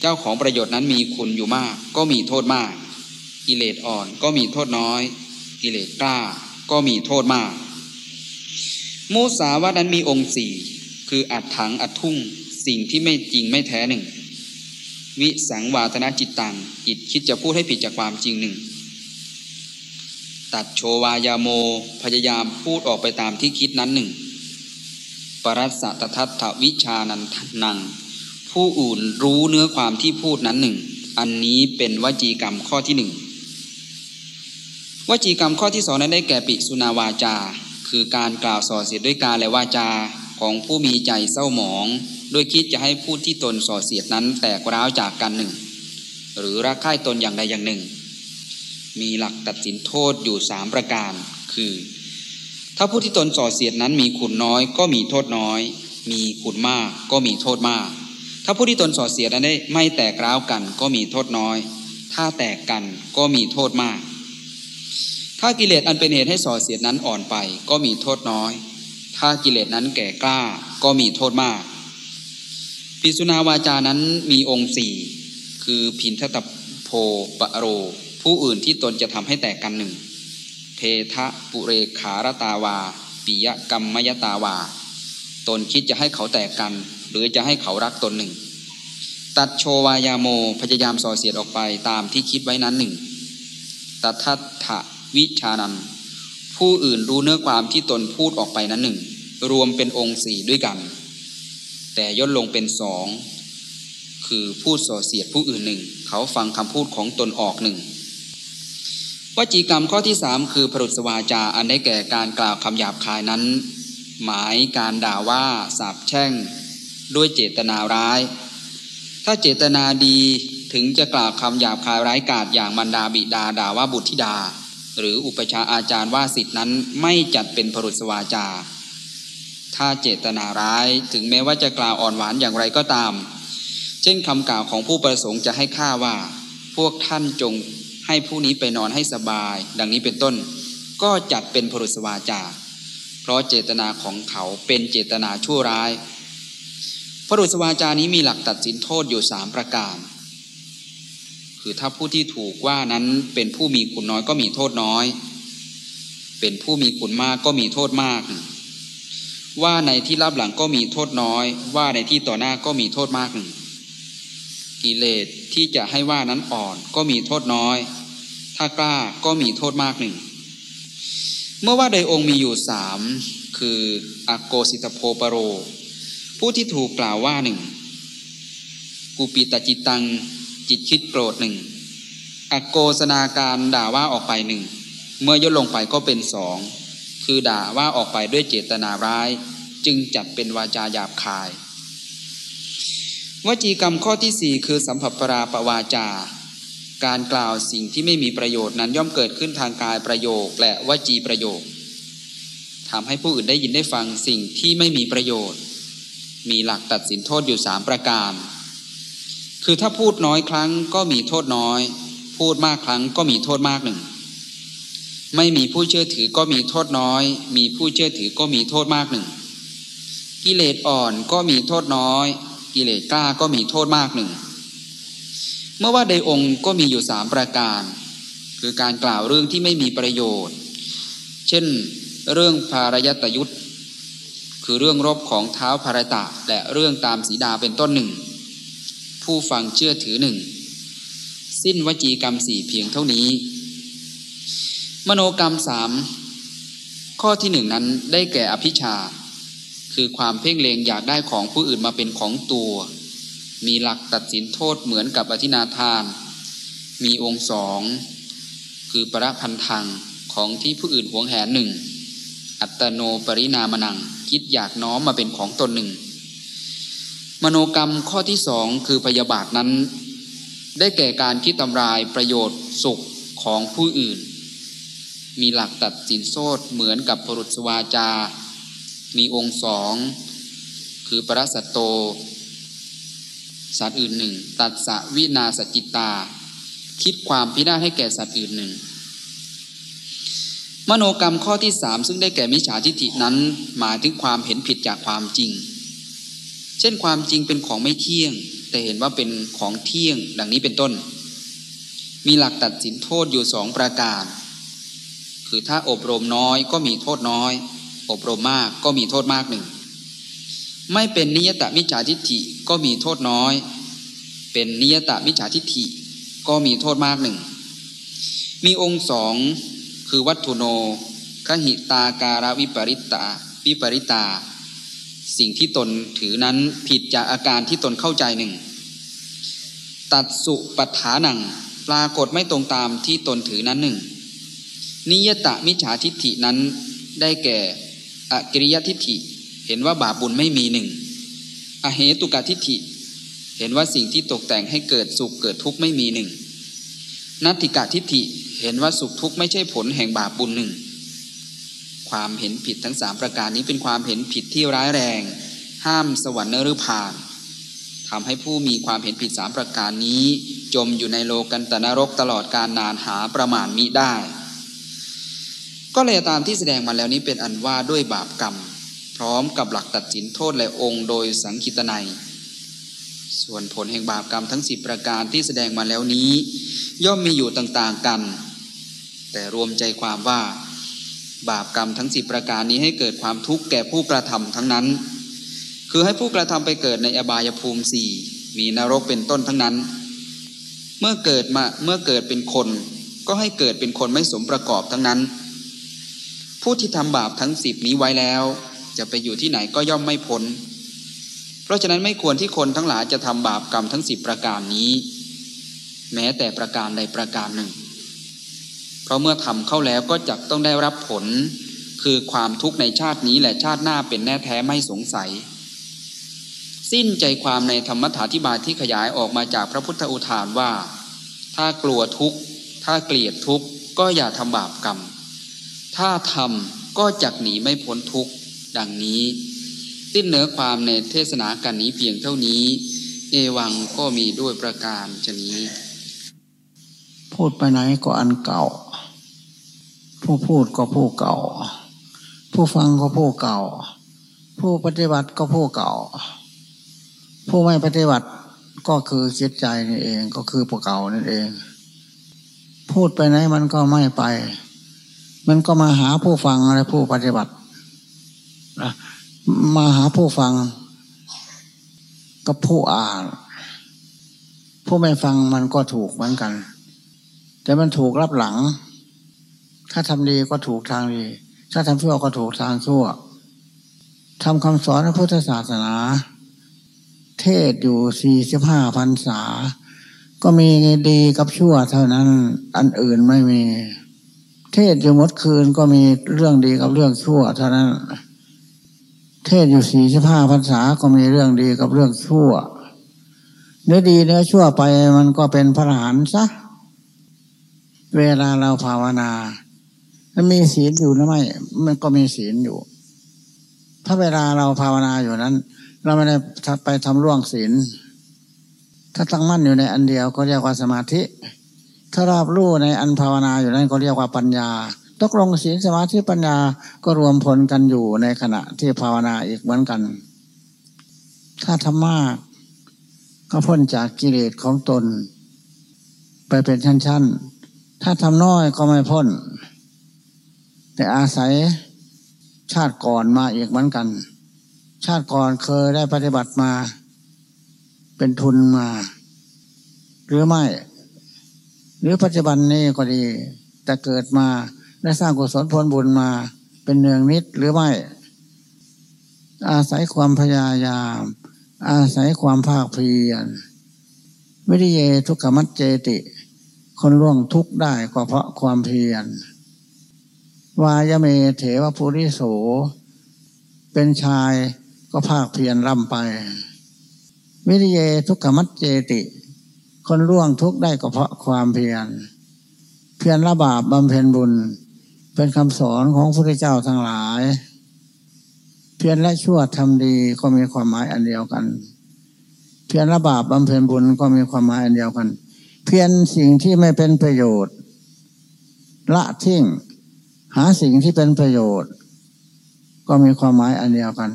เจ้าของประโยชน์นั้นมีคุณอยู่มาก ก็มีโทษมาก กิเลสอ่อนก็มีโทษน้อย กิเลสกล้าก็มีโทษมาก มุสาวาทนั้นมีองค์สี่คืออัดถังอัดทุ่งสิ่งที่ไม่จริงไม่แท้หนึ่ง วิสังวาทนาจิตตังจิตคิดจะพูดให้ผิดจากความจริงหนึ่ง ตัดโชวายาโมพยายามพูดออกไปตามที่คิดนั้นหนึ่งปรัสสะตทัตถวิชานันทนัง ผู้อื่นรู้เนื้อความที่พูดนั้นหนึ่ง อันนี้เป็นวจีกรรมข้อที่หนึ่งวจีกรรมข้อที่สองนั้นได้แก่ปิสุนาวาจา คือการกล่าวส่อเสียดด้วยการและวาจาของผู้มีใจเศร้าหมองด้วยคิดจะให้ผู้ที่ตนส่อเสียดนั้นแตกร้าวจากกันหนึ่ง หรือรักใคร่ตนอย่างใดอย่างหนึ่ง มีหลักตัดสินโทษอยู่สามประการ คือ ถ้าผู้ที่ตนส่อเสียดนั้นมีคุณน้อยก็มีโทษน้อย มีคุณมากก็มีโทษมาก ถ้าผู้ที่ตนส่อเสียดนั้นได้ไม่แตกร้าวกันก็มีโทษน้อย ถ้าแตกกันก็มีโทษมาก ถ้ากิเลสอันเป็นเหตุให้ส่อเสียดนั้นอ่อนไปก็มีโทษน้อย ถ้ากิเลสนั้นแก่กล้าก็มีโทษมาก ปิสุนาวาจานั้นมีองค์สี่คือพินทตโพปะโร ผู้อื่นที่ตนจะทำให้แตกกันหนึ่งเพทะปุเรขารตาวาปิยกรรมมยตาวา ตนคิดจะให้เขาแตกกัน หรือจะให้เขารักตนหนึ่ง ตัดโชวายาโมพยายามส่อเสียดออกไปตามที่คิดไว้นั้นหนึ่งตัทัตถวิชานันผู้อื่นรู้เนื้อความที่ตนพูดออกไปนั้นหนึ่ง รวมเป็นองค์สี่ด้วยกัน แต่ย่นลงเป็นสองคือพูดส่อเสียดผู้อื่นหนึ่ง เขาฟังคำพูดของตนออกหนึ่งวจีกรรมข้อที่สามคือปรุษวาจาอันได้แก่การกล่าวคำหยาบคายนั้น หมายการด่าว่าสาบแช่ง ด้วยเจตนาร้าย ถ้าเจตนาดีถึงจะกล่าวคำหยาบคายร้ายกาจอย่างมันดาบิดาด่าว่าบุตรธิดา หรืออุปชาอาจารย์ว่าสิทธินั้นไม่จัดเป็นปรุษวาจา ถ้าเจตนาร้ายถึงแม้ว่าจะกล่าวอ่อนหวานอย่างไรก็ตาม เช่นคำกล่าวของผู้ประสงค์จะให้ข้าว่า พวกท่านจงให้ผู้นี้ไปนอนให้สบาย ดังนี้เป็นต้น ก็จัดเป็นปรุษวาจา เพราะเจตนาของเขาเป็นเจตนาชั่วร้าย ปรุษวาจานี้มีหลักตัดสินโทษอยู่สามประการ คือถ้าผู้ที่ถูกว่านั้นเป็นผู้มีคุณน้อยก็มีโทษน้อย เป็นผู้มีคุณมากก็มีโทษมาก ว่าในที่รับหลังก็มีโทษน้อย ว่าในที่ต่อหน้าก็มีโทษมากหนึ่งกิเลสที่จะให้ว่านั้นอ่อนก็มีโทษน้อย ถ้ากล้าก็มีโทษมากหนึ่ง เมื่อว่าโดยองค์มีอยู่สามคืออโกสิตโพปโร ผู้ที่ถูกกล่าวว่าหนึ่งกุปิตจิตตังจิตคิดโกรธหนึ่งอโกสนาการด่าว่าออกไปหนึ่งเมื่อย่นลงไปก็เป็นสองคือด่าว่าออกไปด้วยเจตนาร้าย จึงจัดเป็นวาจาหยาบคาย วจีกรรมข้อที่สี่คือสัมผัสปราปวาจา การกล่าวสิ่งที่ไม่มีประโยชน์นั้นย่อมเกิดขึ้นทางกายประโยคและวจีประโยคทำให้ผู้อื่นได้ยินได้ฟังสิ่งที่ไม่มีประโยชน์ มีหลักตัดสินโทษอยู่สามประการ คือถ้าพูดน้อยครั้งก็มีโทษน้อย พูดมากครั้งก็มีโทษมากหนึ่ง ไม่มีผู้เชื่อถือก็มีโทษน้อย มีผู้เชื่อถือก็มีโทษมากหนึ่ง กิเลสอ่อนก็มีโทษน้อย กิเลสกล้าก็มีโทษมากหนึ่ง เมื่อว่าใดองค์ก็มีอยู่สามประการ คือการกล่าวเรื่องที่ไม่มีประโยชน์ เช่น เรื่องภารยตยุทธ คือเรื่องรบของเท้าภารตะ และเรื่องตามสีดาเป็นต้นหนึ่ง ผู้ฟังเชื่อถือหนึ่ง สิ้นวจีกรรมสี่เพียงเท่านี้ มโนกรรมสามข้อที่หนึ่งนั้นได้แก่อภิชา คือความเพ่งเลงอยากได้ของผู้อื่นมาเป็นของตัว มีหลักตัดสินโทษเหมือนกับอธินาทาน มีองค์สอง คือประพันธังของที่ผู้อื่นหวงแหนหนึ่ง อัตโนปรินามนัง คิดอยากน้อมมาเป็นของตนหนึ่ง มโนกรรมข้อที่สองคือพยาบาทนั้น ได้แก่การคิดทำลายประโยชน์สุขของผู้อื่น มีหลักตัดสินโทษเหมือนกับปรุษวาจา มีองค์สองคือปรสัตโตสัตว์อื่นหนึ่งตัดสวินาสจิตตา คิดความพินาศให้แก่สัตว์อื่นหนึ่ง มโนกรรมข้อที่สามซึ่งได้แก่มิจฉาทิฏฐินั้นหมายถึงความเห็นผิดจากความจริง เช่นความจริงเป็นของไม่เที่ยง แต่เห็นว่าเป็นของเที่ยงดังนี้เป็นต้น มีหลักตัดสินโทษอยู่สองประการ คือถ้าอบรมน้อยก็มีโทษน้อย อบรมมากก็มีโทษมากหนึ่ง ไม่เป็นนิยตมิจฉาทิฏฐิก็มีโทษน้อย เป็นนิยตมิจฉาทิฏฐิก็มีโทษมากหนึ่ง มีองค์สอง คือวัตถุโนขหิตาการวิปริตาวิปริตา สิ่งที่ตนถือนั้นผิดจากอาการที่ตนเข้าใจหนึ่ง ตัดสุปัฏฐานังปรากฏไม่ตรงตามที่ตนถือนั้นหนึ่ง นิยตมิจฉาทิฏฐินั้นได้แก่อกิริยทิฏฐิเห็นว่าบาปบุญไม่มีหนึ่ง อเหตุกทิฏฐิ เห็นว่าสิ่งที่ตกแต่งให้เกิดสุขเกิดทุกข์ไม่มีหนึ่ง นัตติกาทิฏฐิ เห็นว่าสุขทุกข์ไม่ใช่ผลแห่งบาปบุญหนึ่ง ความเห็นผิดทั้งสามประการนี้เป็นความเห็นผิดที่ร้ายแรง ห้ามสวรรค์หรือผ่านทำให้ผู้มีความเห็นผิดสามประการนี้ จมอยู่ในโลกันตนรกตลอดการนานหาประมาณมิได้ ก็เลยตามที่แสดงมาแล้วนี้เป็นอันว่าด้วยบาปกรรม พร้อมกับหลักตัดสินโทษและองค์โดยสังคิตนัยส่วนผลแห่งบาปกรรมทั้งสิบประการที่แสดงมาแล้วนี้ ย่อมมีอยู่ต่างๆกัน แต่รวมใจความว่าบาปกรรมทั้งสิบประการนี้ให้เกิดความทุกข์แก่ผู้กระทำทั้งนั้น คือให้ผู้กระทำไปเกิดในอบายภูมิสี่มีนรกเป็นต้นทั้งนั้น เมื่อเกิดมาเมื่อเกิดเป็นคน ก็ให้เกิดเป็นคนไม่สมประกอบทั้งนั้น ผู้ที่ทำบาปทั้งสิบนี้ไว้แล้ว จะไปอยู่ที่ไหนก็ย่อมไม่พ้น เพราะฉะนั้นไม่ควรที่คนทั้งหลายจะทำบาปกรรมทั้งสิบประการนี้ แม้แต่ประการใดประการหนึ่ง เพราะเมื่อทำเข้าแล้วก็จะต้องได้รับผล คือความทุกข์ในชาตินี้และชาติหน้าเป็นแน่แท้ไม่สงสัย สิ้นใจความในธรรมถาธิบายที่ขยายออกมาจากพระพุทธอุทานว่า ถ้ากลัวทุกข์ ถ้าเกลียดทุกข์ ก็อย่าทำบาปกรรม ถ้าทำก็จักหนีไม่พ้นทุกข์ ดังนี้สิ้นเนื้อความในเทศนากันนี้เพียงเท่านี้ เอวังก็มีด้วยประการชนี้ พูดไปไหนก็อันเก่า ผู้พูดก็ผู้เก่า ผู้ฟังก็ผู้เก่า ผู้ปฏิบัติก็ผู้เก่า ผู้ไม่ปฏิบัติก็คือจิตใจนี่เองก็คือผู้เก่านั่นเอง พูดไปไหนมันก็ไม่ไป มันก็มาหาผู้ฟังอะไรผู้ปฏิบัติมาหาผู้ฟังกับผู้อ่าน ผู้ไม่ฟังมันก็ถูกเหมือนกัน แต่มันถูกรับหลัง ถ้าทำดีก็ถูกทางดี ถ้าทำชั่วก็ถูกทางชั่วทำคำสอนพระพุทธศาสนา เทศอยู่สี่สิบห้าพรรษา ก็มีดีกับชั่วเท่านั้น อันอื่นไม่มี เทศอยู่หมดคืนก็มีเรื่องดีกับเรื่องชั่ว เท่านั้น เทศอยู่สี่สิบห้าพรรษาก็มีเรื่องดีกับเรื่องชั่ว เนื้อดีเนื้อชั่วไปมันก็เป็นพระหันซะเวลาเราภาวนา มันมีศีลอยู่หรือไม่ มันก็มีศีลอยู่ ถ้าเวลาเราภาวนาอยู่นั้น เราไม่ได้ไปทำล่วงศีล ถ้าตั้งมั่นอยู่ในอันเดียวก็เรียกว่าสมาธิ ถ้ารอบรู้ในอันภาวนาอยู่นั้นก็เรียกว่าปัญญาตกลงศีลสมาธิปัญญาก็รวมผลกันอยู่ในขณะที่ภาวนาอีกเหมือนกัน ถ้าทำมากก็พ้นจากกิเลสของตน ไปเป็นชั้นๆ ถ้าทำน้อยก็ไม่พ้น แต่อาศัยชาติก่อนมาอีกเหมือนกัน ชาติก่อนเคยได้ปฏิบัติมา เป็นทุนมา หรือไม่ หรือปัจจุบันนี้ก็ดี แต่เกิดมาได้สร้างกุศลผลบุญมา เป็นเนืองนิดหรือไม่ อาศัยความพยายาม อาศัยความภาคเพียรวิริเยทุกขมัจเจติ คนล่วงทุกข์ได้ก็เพราะความเพียร วายเมเถวภูริโส เป็นชายก็ภาคเพียรร่ำไป วิริเยทุกขมัจเจติ คนร่วงทุกได้ก็เพราะความเพียร เพียรละบาปบำเพ็ญบุญ เป็นคำสอนของพระเจ้าทั้งหลาย เพียรและชั่วทำดีก็มีความหมายอันเดียวกัน เพียรละบาปบำเพ็ญบุญก็มีความหมายอันเดียวกัน เพียรสิ่งที่ไม่เป็นประโยชน์ ละทิ้ง หาสิ่งที่เป็นประโยชน์ ก็มีความหมายอันเดียวกัน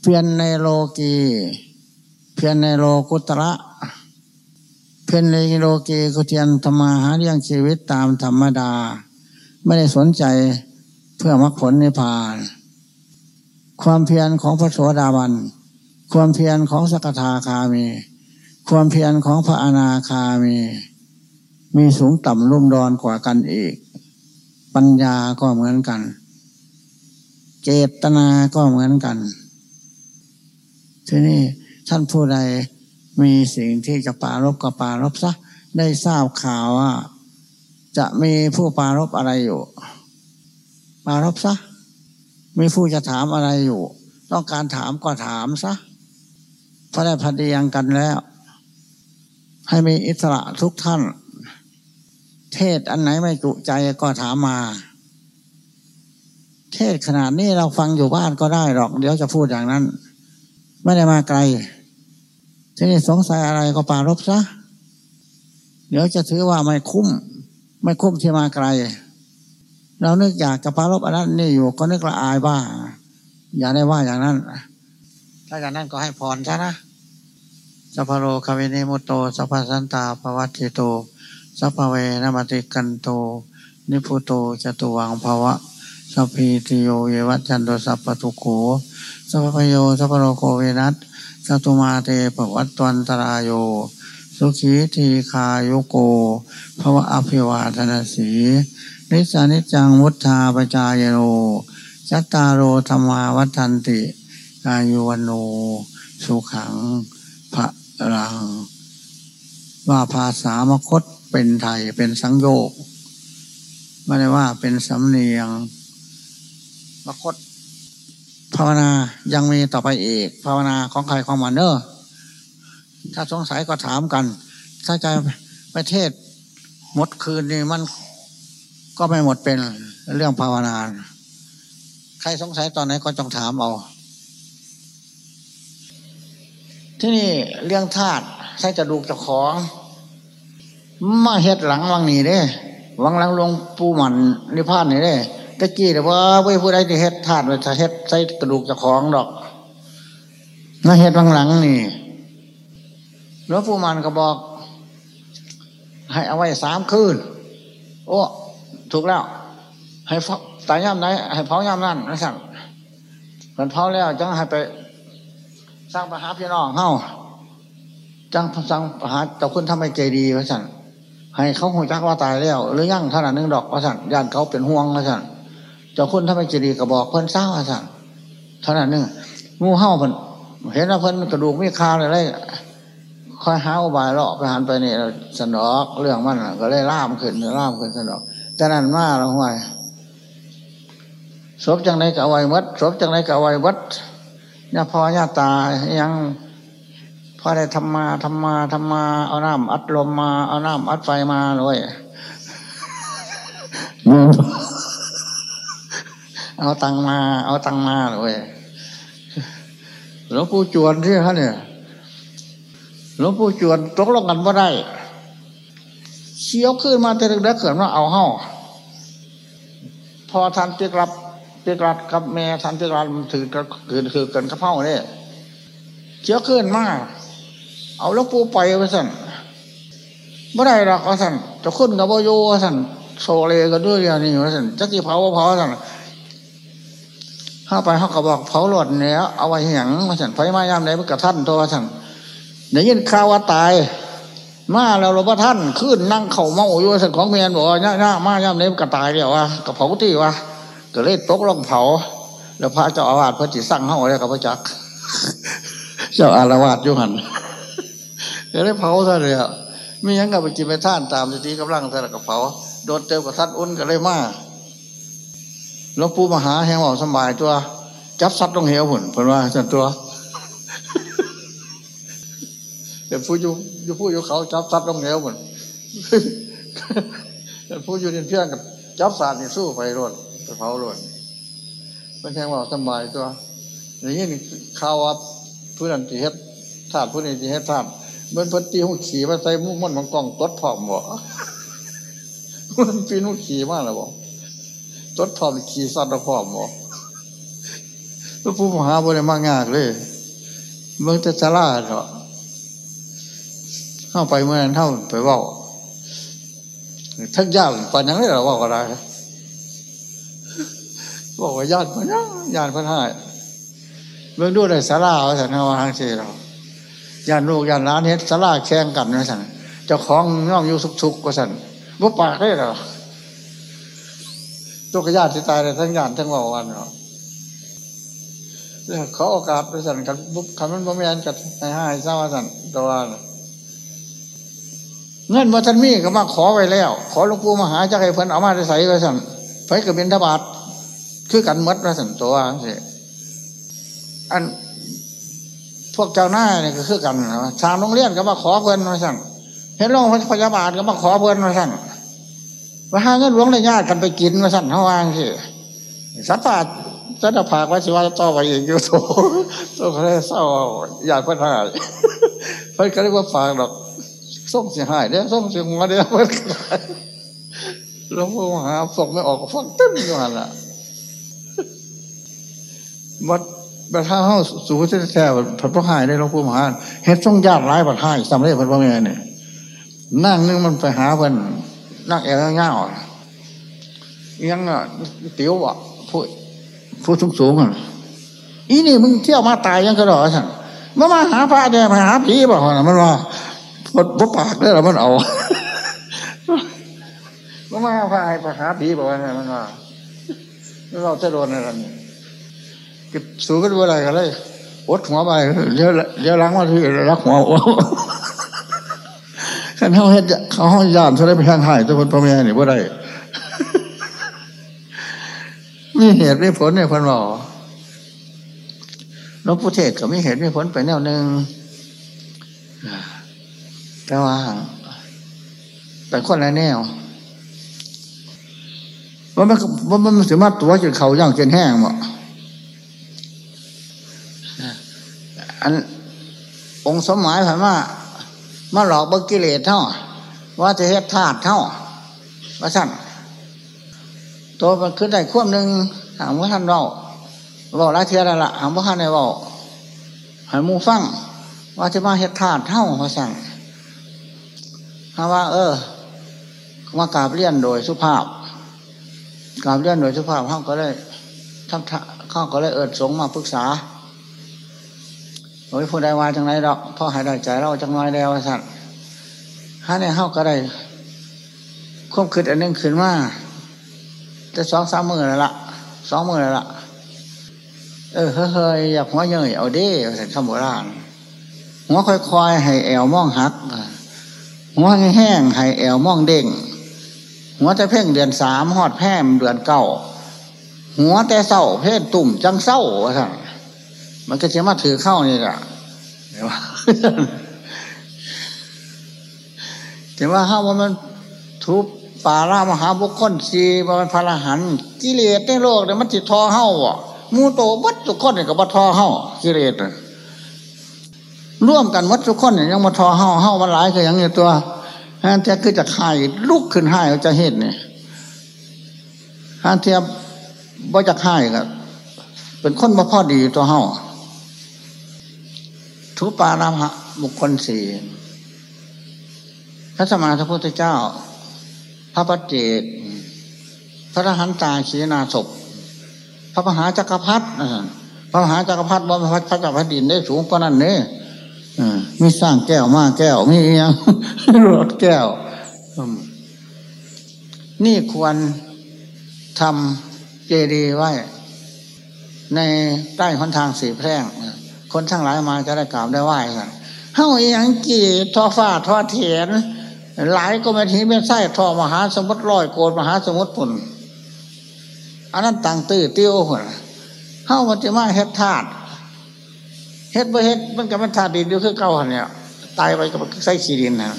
เพียรในโลกี เพียรในโลกุตระ เพียรในโลกีก็เทียนธรรมาหาเรื่องชีวิตตามธรรมดา ไม่ได้สนใจเพื่อมรรคผลนิพพาน ความเพียรของพระโสดาบัน ความเพียรของสกทาคามี ความเพียรของพระอนาคามี มีสูงต่ำรุ่มดอนกว่ากันอีก ปัญญาก็เหมือนกัน เจตนาก็เหมือนกัน ทีนี้ท่านผู้ใดมีสิ่งที่จะปารบกับปารบซะได้ทราบข่าวว่า จะมีผู้ปารบอะไรอยู่ ปารบซะมีผู้จะถามอะไรอยู่ ต้องการถามก็ถามซะเพราะได้พัดเดียงกันแล้ว ให้มีอิสระทุกท่าน เทศอันไหนไม่จุใจก็ถามมา เทศขนาดนี้เราฟังอยู่บ้านก็ได้หรอก เดี๋ยวจะพูดอย่างนั้น ไม่ได้มาไกลทีนี้สงสัยอะไรก็ปารบซะเดี๋ยวจะถือว่าไม่คุ้ม ไม่คุ้มที่มาไกล เรานึกอยากจะปารบอันนั้นนี่อยู่ก็นึกละอายบ้าอย่าได้ว่าอย่างนั้น ถ้าอย่างนั้นก็ให้พรซะนะสัพโรคาวินิมุตโตสัพสันตาภวัติโต สัพพเวนามติกันโต นิพุโตจตุวังภาวะสัพพีติโยเยวัจจันโตสัพพทุโขสัพพโยสัพโรโคเวนัสสัตุมาเตปวัตตันตรายโย สุขีทีคายุโกภวะอภิวาทนาสีนิสานิจังวุฒาปจายโนจัตตารโอธรรมาวัฏันติอายุวันโน สุขังพระรังว่าภาษามคต เป็นไทยเป็นสังโยกไม่ได้ว่าเป็นสำเนียงมคตภาวนายังมีต่อไปอีกภาวนาของใครของมันเนอะถ้าสงสัยก็ถามกัน ถ้าใจไปเทศหมดคืนนี่มันก็ไม่หมดเป็นเรื่องภาวนา ใครสงสัยตอนไหนก็จงถามเอา ที่นี่เรื่องธาตุใช้จะดูเจ้าของ มาเฮ็ดหลังวังนี้เด้วังหลังหลวงปูหมันนิพพานนี่เด้ตะกี้แต่ว่าเว้ยผู้ใดที่เฮ็ดธาตุไว้ถ้าเฮ็ดใส่กระดูกจ้าของดอกมาเฮ็ดวังหลังนี่หลวงปู่มันก็บอก ให้เอาไว้สามคืน โอ้ถูกแล้ว ให้ตายย่ำไหนให้เผาย่ำนั่นนะสั่งมันเผาแล้วจังให้ไป สร้างปัญหาพี่น้องเฮาจังสร้างปัญหาแต่คุณทำให้ใจดีวะสั่น ให้เขาหงจักว่าตายแล้ว หรือยั่งขนาดนึงดอกวะสั่นย่านเขาเป็นห่วงวะสั่นเจ้าคุณทำให้ใจดีก็บอกเพิ่นเศร้าวะสั่นเท่านั้นนึงงูเห่าเพิ่นเห็นว่าเพิ่นกระดูกไม่คาเลยเลยคอยหาอุบายเลาะไปหันไปนี่สนอกเรื่องมันก็เลยล่ามขึ้นล่ามขึ้นสนอกแต่นั้นมาแล้วห่วยศพจังไรก็เอาไว้วัดศพจังไรก็เอาไว้วัดเนี่ยพอญาตายัง พอได้ทำมาทำมาทำมา เอาน้ำอัดลมมา เอาน้ำอัดไฟมาเลยเอาตังมา เอาตังมาเลยหลวงปู่จวนที่เขาเนี่ยหลวงปู่จวนตกลงกันว่าได้เชี่ยวขึ้นมาแต่เด็กๆเกิดว่าเอาเฮ้าพอทันเตียกรับเตียกรับกับแม่ทันเตียกรับถือคือคือกันกระเพราเนี่ยเชี่ยวขึ้นมา เอาหลวงปู่ไปไปสั่นไม่ได้หรอกว่าสั่นจะขึ้นกับโยว่าสั่นโซเลกันด้วยอย่างนี้ว่าสั่นจักรีเผาเผาสั่นเข้าไปเขาก็บอกเผาหลอดเนี้ยเอาไว้หยังว่าสั่นไฟไหม้ยามไหนมันกระท่านตัวสั่นเดี๋ยวยินข่าวว่าตาย มาแล้วหลวงพ่อท่านขึ้นนั่งเข่าเมาอยู่สันของเมียนบอกว่าย่ามาย่ามเนี้กระตายเดียววะกระเผาที่วะก็เลยตกลงเผา แล้วพระเจ้าอาวาสพระจิตสั่งเข้าไว้กับพระจักรเจ้าอาวาสยุหัน ก็เลยเผาซะเลยอะไม่ยังกับไปกินไปท่านตามสติกำลังแต่ละกระเผาโดนเติมกับท่านอุ้นก็เลยมาหลวงปู่มหาแห่งหอกสบายตัว จับสัตว์ต้องเหวหุ่นเพิ่นว่าสันตัวเดี๋ยวผู้อยู่อยู่ผู้อยู่เขาจับสัตว์ต้องเหวหุ่นเดี๋ยวผู้อยู่ในเพียงกับจับสัตว์นี่สู้ไปรวดไปเผารวดเป็นแห่งหอกสบายตัวอย่างนี้ข่าวว่าผู้นั้นที่เฮ็ดธาตุผู้นี้ที่เฮ็ดธาตุ เมื่อเพิ่นตีหูขี่มาใส่มุ้งมันมันกล้องตดพร้อมบ่มันปีนหูขี่มาแล้วบ่ตดพร้อมขี่สัตว์พร้อมบ่แล้วผู้มหาบ่ได้มากยากเลยเมืองแต่ศาลาเนาะเข้าไปเมื่อนั้นเท่าไปว้าทั้งญาติปานยังได้หรอว่าก็ได้บอกว่าญาติพนยังญาติพนหายเมืองดูได้ศาลาว่าสันว่าทางเสียเรา ญาติลูกญาติหลานเฮ็ดศาลาแข่งกันว่าสันเจ้าของย่อมอยู่สุขๆว่าสันบ่ปากได้หรอตัวกญาติที่ตายเลยทั้งญาติทั้งว่าวันเนาะแล้วเขาโอกาสไปสั่นกันบุบคำมันบ่แม่นกับให้ให้ทราบว่าสั่นตัวเงินมาท่านมีก็มาขอไว้แล้ว ขอหลวงปู่มหาจักให้เพิ่นเอามาได้ใส่ไว้สั่นไปกับบินทบาทคือกันหมดว่าสั่นตัวสิอัน พวกเจ้าหน้าเนี่ยก็คือกันนะทางโรงเรียนก็มาขอเพิ่นมาสั่นเห็นโรงพยาบาลก็มาขอเพิ่นมาสั่นว่าหาเงินหลวงได้ญาติกันไปกินมาสั่นเขาวางสิสัตว์ป่าสัตว์ผากว่าสิว่าต่อไปอีกอยู่โถตัวเขาได้เศร้าอยากเพิ่นหายเพิ่นก็เรียกว่าฝากดอกส่งเสียหายเด้อส่งเสียหัวเด้อเพิ่นก็ได้หลวงพ่อหาส่งไม่ออกก็ฟังเต็มอยู่หันละบัด บัดถ้าเฮาสู่ที่แท้ๆผัดพระหายได้หลวงพ่มหาเฮ็ดส่งญาติหลายบัดหายสำเร็จเพิ่นบ่แม่นนี่ยนั่งนึงมันไปหาเพิ่นนั่งแอวเงาๆยังอะติ๋วอะผู้ผู้สูงสูงอะอีนี่มึงเที่ยวมาตายยังกระดอสั่นมามาหาพระเนี่ยมาหาผีบอกว่ามันว่าพดพปากได้หรอมันเอามามาพระไปหาผีบอกว่ามันว่าเราจะโดนอะไรนี่ ก็สู้กันว่าอะไรกันเลยอดหัวไปเลี้ยวเลี้ยวล้างมาที่รักหัวขันเขาเฮ็ดเขาห้องยานเขาได้ไปทางหายตัวคนพ่อแม่นี่ว่าได้มีเหตุมีผลเนี่ยคนบอกหลวงปู่เทศก็มีเหตุมีผลไปแนวหนึ่งแต่ว่า แต่คนละแนวว่ามันว่ามันสามารถตัวจนเขาย่างจนแห้งหมด อันองค์สมหมายผ่านว่ามาหลอกเบิกกิเลสเท่าว่าจะเฮ็ดธาตุเท่าว่าสั่นตัวมันขึ้นได้ควบหนึ่งถามว่าท่านเบาบาหลาเทียแล้วล่ะถามว่าท่านในบาให้หมูฟังว่าจะมาเฮ็ดธาตุเท่าว่าสั่นถามว่า เออมากราบเลี่ยนโดยสุภาพกราบเลี่ยนโดยสุภาพเขาก็เลยทำเขาก็เลยเอิดสงมาปรึกษา อ้ยผู้ใดว่าจังไรดอกพ่อหายได้ใจเราจังน้อยแล้วสั่นฮะเนี่ยเขาก็ได้ควบคืดอันนึงขึ้นมาจะสองสามมือแล้วละสองมือแล้วละเออเฮ้ยอยากหัวเยยเอาด้สันคำโบราณหัวค่อยๆให้แอวมองหักหัวแห้งให้แอวมองเด้งหัวแต่เพ่งเดือนสามหอดแพมเดือนเก้าหัวแต่เศร้าเพ่นตุ่มจังเศร้าสั่น มันก็จะมาถือเข้านี่แหละเดี๋ยวแต่ว่าห้าว่ามันทุบป่าล่ามหาบุคคลสีมันพระหันกิเลสในโลกเนี่ยมันจิตทอเฮ้าอะมูโตบัดทุกคนเนี่ยก็บัทอเฮ้ากิเลสร่วมกันวัดทุกคนเนี่ยยังมาทอเฮ้าเฮ้ามันหลายคืออย่างนี้ตัวฮันเทียคือจะหายลุกขึ้นหาจะเห็นเนี่ยฮันเทียบ่จะหายก็เป็นคนมาพ่อดีตัวเฮ้า ทุปารามะบุคคลสี่พระสมมาพระพุทธเจ้า พระปัจเจกพระทหารตาขีนาศพพระมหาจักรพรรดิพระมหาจักรพรรดิบรมพระจักรพรรดินได้สูงกว่านั้นเนี่ยเอมีสร้างแก้วมาแก้วมีอยังรถแก้ว นี่ควรทำเจดีย์ไว้ ในใต้หนทางสีแพร่ง คนทั้งหลายมาจะได้กราบได้ไหว้กันเฮ้าอหยังกี่ทอฟ้าทอเถียนหลายก็ไม่ทีไม่ใส่ทอมหาสมุทรลอยโกดมหาสมุทรปุ่นอันนั้นต่างตื้อติ้วพุ่นเฮ้ามันจะมาเฮ็ดธาตุเฮ็ดบ่เฮ็ดมันก็มันธาตุดินอยู่คือเก่าหันเนี่ยตายไปก็ใส่ขี้ดินนะ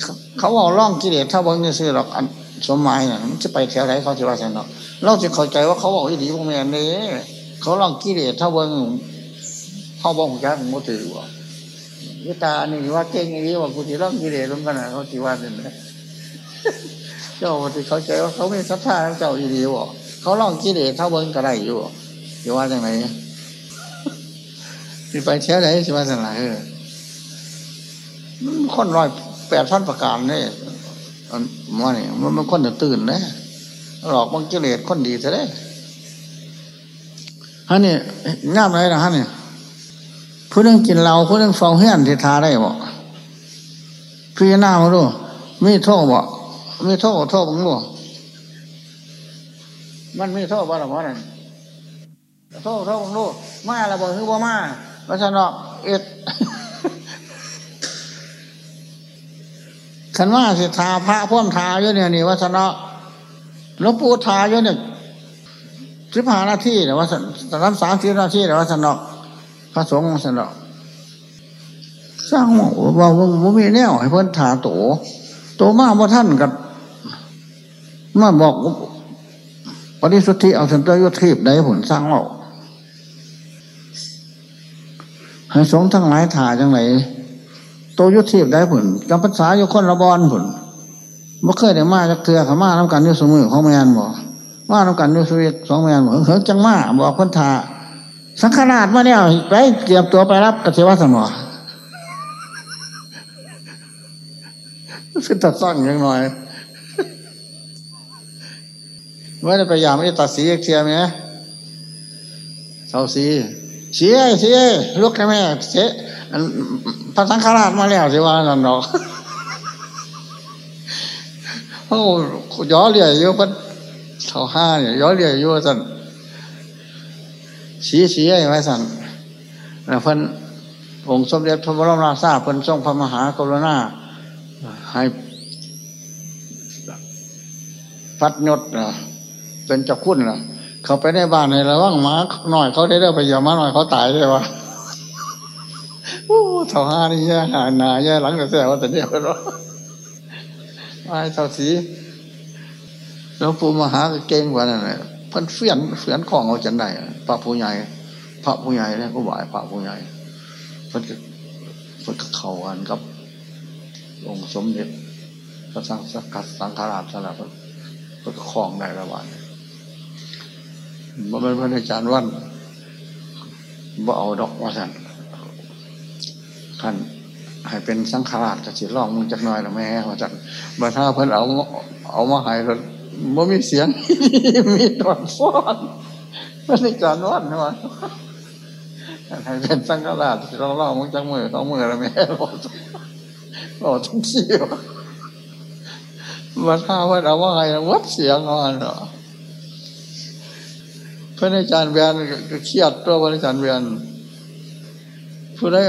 เขาเขาเอาล่องกิเลสถ้าเบิ่งจะซื้อหรอกอันสมหมายน่ะมันจะไปแถวไหนเขาจะว่าแสนหรอกเราจะเข้าใจว่าเขาบอกอีดีพวกแม่นนี่เขาล่องกิเลสถ้าเบิ่ง เขาบอกจักมันถือว่าวิตานี่ว่าเก่งอย่างนี้ว่ากูจะล่องกิเลสลงกันนะเขาจีว่าเนี่ยนะเจ้าที่เขาใจว่าเขาไม่ศรัทธาเจ้าอีดีบ่เขาล่องกิเลสถ้าเบิ่งก็ได้อยู่จะว่าจังไหนสิไปแถวไหนสิว่าจังไหนเออมันคนร้อยแปดพันประการเนี่ยมันมันนี่มันมันคนตื่นนะหลอกมันกิเลสคนดีซะได้ฮะนี่ง่ามไรนะฮะเนี่ย ผู้นึงกินเหล้าผู้นึงฟองเฮี้ยนที่ทาได้บ่พี่หน้ามาดูมีโทษบ่มีโทษโทษบังบ่มันมีโทษบ่หรอวะนั่นโทษโทษบังดูมาละบ่คือบ่มาเพราะฉะนั้นเอ็ดขันว่าสิทาพระพ่วมทาอยู่เนี่ยนี่วัฒนะหลวงปู่ทาอยู่เนี่ยสิบห้านาทีแต่ว่าสามสามสิบนาทีแต่ว่าสนอก พระสงฆ์สนอกสร้างว่าว่าว่ามีแนวให้เพิ่นทาโตโตมากว่าท่านกับมาบอกปฏิสุทธิเอาสันตยุทธิได้ผลสร้างเราให้สงฆ์ทั้งหลายถ่าจังไหนโตยุทธิได้ผลจำภาษาอยู่คนละบอลผลบ่เคยได้มาจากเถื่อขามาน้ำกันอยู่สมือของแมนบอกขมาน้ำกันอยู่สวีทสองแมนบ่เหิงจังมาบอกคนทา สังขนาดมาเนี่ยไปเตรียมตัวไปรับกเทวสนอสิตัดสั่งยังหน่อยไม่ได้พยายามไม่ได้ตัดสีเทียมไหมเสาสีเสียเสียลูกแม่เสียพระสังฆราชมาแล้วสิว่านั่นดอกโอ้ย้อเรียอยู่พันเท่าห้าเนี่ยย้อเรียอยู่สัน สีสีไว้สั่นแล้วเพิ่นองค์สมเด็จพระบรมราชาเพิ่นทรงพระมหากรุณาให้พัดยศเป็นเจ้าคุณนเขาไปในบ้านในระว่างหมาหน่อยเขาได้เด้อไปอย่ามาหน่อยเขาตายได้วะโอ้เท่าห้านี่แย่หาหนาแย่หลังแต่แซ่ว่าแต่เนี่ยก็ไอ้เท่าสีแล้วปูมหาเก่งกว่านั่นแหละ เพิ่นเฟียนเฟียนของเอาจันได้พระผู้ใหญ่ พระผู้ใหญ่เนี่ยก็ไหวพระผู้ใหญ่เพิ่นก็เพิ่นก็เข่ากันกับองค์สมเด็จพระสังกัดสังฆราชสลับเพิ่นก็คล้องได้ระหว่างบ่เป็นพระอาจารย์วันบ่เอาดอกว่าสันท่านให้เป็นสังขารกระสิร้องมึงจักหน่อยละแม่ว่าสันบ่ถ้าเพิ่นเอาเอามาให้แล้ว บ่มีเสียง มีตอนฟ้อนพระอาจารย์วันว่าให้เป็นสังขารร้องร้องมึงจักมือสองมือละแม่บอกบอกทั้งที่ว่าบ่ถ้าเพิ่นเอามาให้วัดเสียงอ่อนเนาะพระอาจารย์เวียนเครียดตัวพระอาจารย์เวียนผู้ได้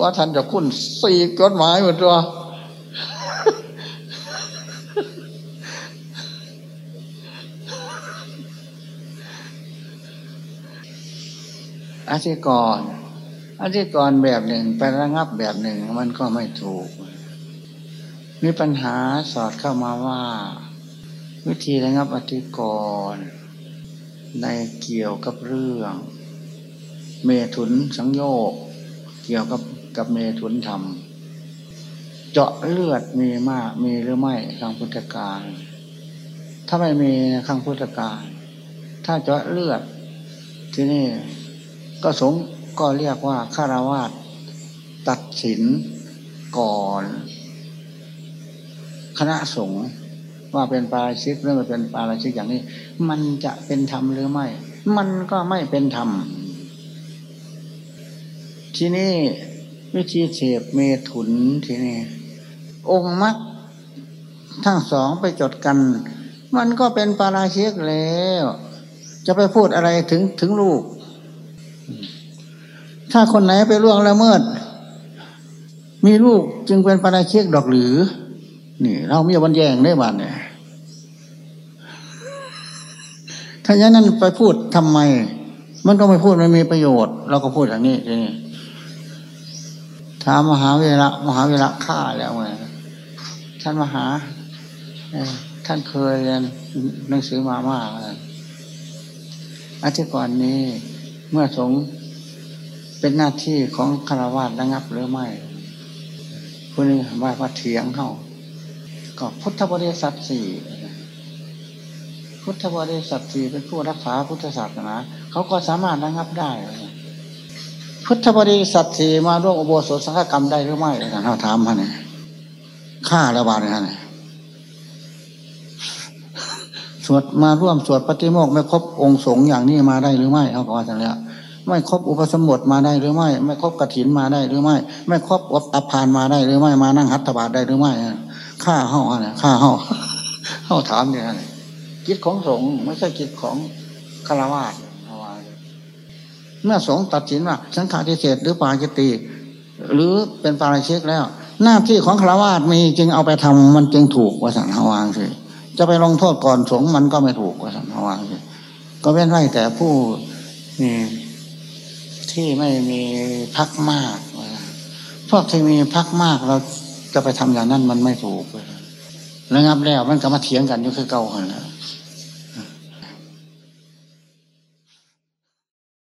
ว่าท่านจะคุ้นสี่กฎหมายหมดตัว อาชีกรอาชีกรแบบหนึ่งไประงับแบบหนึ่งมันก็ไม่ถูก มีปัญหาสอดเข้ามาว่า วิธีระงับอธิกรณ์ในเกี่ยวกับเรื่อง เมถุนสังโยกเกี่ยวกับกับเมถุนธรรม เจาะเลือดมีมากมีหรือไม่ครั้งพุทธกาลถ้าไม่มีครั้งพุทธกาลถ้าเจาะเลือดที่นี่ ก็สงก็เรียกว่าฆราวาสตัดสินก่อน คณะสงฆ์ว่าเป็นปาราชิกหรือไม่เป็นปาราชิกอย่างนี้ มันจะเป็นธรรมหรือไม่ มันก็ไม่เป็นธรรม ที่นี่วิธีเสพเมถุนที่นี้องค์มรรคทั้งสองไปจดกัน มันก็เป็นปาราชิกแล้ว จะไปพูดอะไรถึงถึงลูก ถ้าคนไหนไปล่วงละเมิด มีลูกจึงเป็นปราชิกดอกหรือ นี่ เรามีวันแยงได้บ้านเนี่ยถ้าอย่างนั้นไปพูดทำไม มันก็ไม่พูดไม่มีประโยชน์ เราก็พูดอย่างนี้ทีนี้ถามมหาเวระมหาเวระฆ่าแล้วไงท่านมหาท่านเคยเรียนหนังสือมามากอาทิตย์ก่อนนี้เมื่อสง เป็นหน้าที่ของคารวะระงับหรือไม่ผู้นี้ว่าว่าเถียงเขาก็พุทธบริษัทสี่พุทธบริษัทสี่เป็นผู้รักษาพุทธศาสนาเขาก็สามารถระงับได้ พุทธบริษัทสี่มาร่วมอุโบสถสังฆกรรมได้หรือไม่เขาถามมาเนี่ยฆ่าระบาดเนี่ยนสวดมาร่วมสวดปฏิโมกข์ไม่ครบองค์สงอย่างนี้มาได้หรือไม่เขาบอกว่าจังแล้ว ไม่ครบอุปสมบทมาได้หรือไม่ ไม่ครบกฐินมาได้หรือไม่ ไม่ครบอัพานมาได้หรือไม่มานั่งหัตถบาทได้หรือไม่ฆ่าเห่าเนี่ยฆ่าเห่าเห่าถามเนี่ยนะกิจของสงฆ์ไม่ใช่กิจของฆราวาสเมื่อสงฆ์ตัดสินว่าสังฆาทิเศษหรือปาจิตติหรือเป็นปาราชิกแล้ว หน้าที่ของฆราวาสมีจึงเอาไปทำมันจึงถูกว่าสันหวางสิจะไปลงโทษก่อนสงฆ์มันก็ไม่ถูกว่าสันหวางสิก็เว้นไว้แต่ผู้นี่ ที่ไม่มีพักมาก พวกที่มีพักมากเราจะไปทำอย่างนั้นมันไม่ถูกเลยระงับแล้วมันก็มาเถียงกันอยู่คือเก่าหันแหละ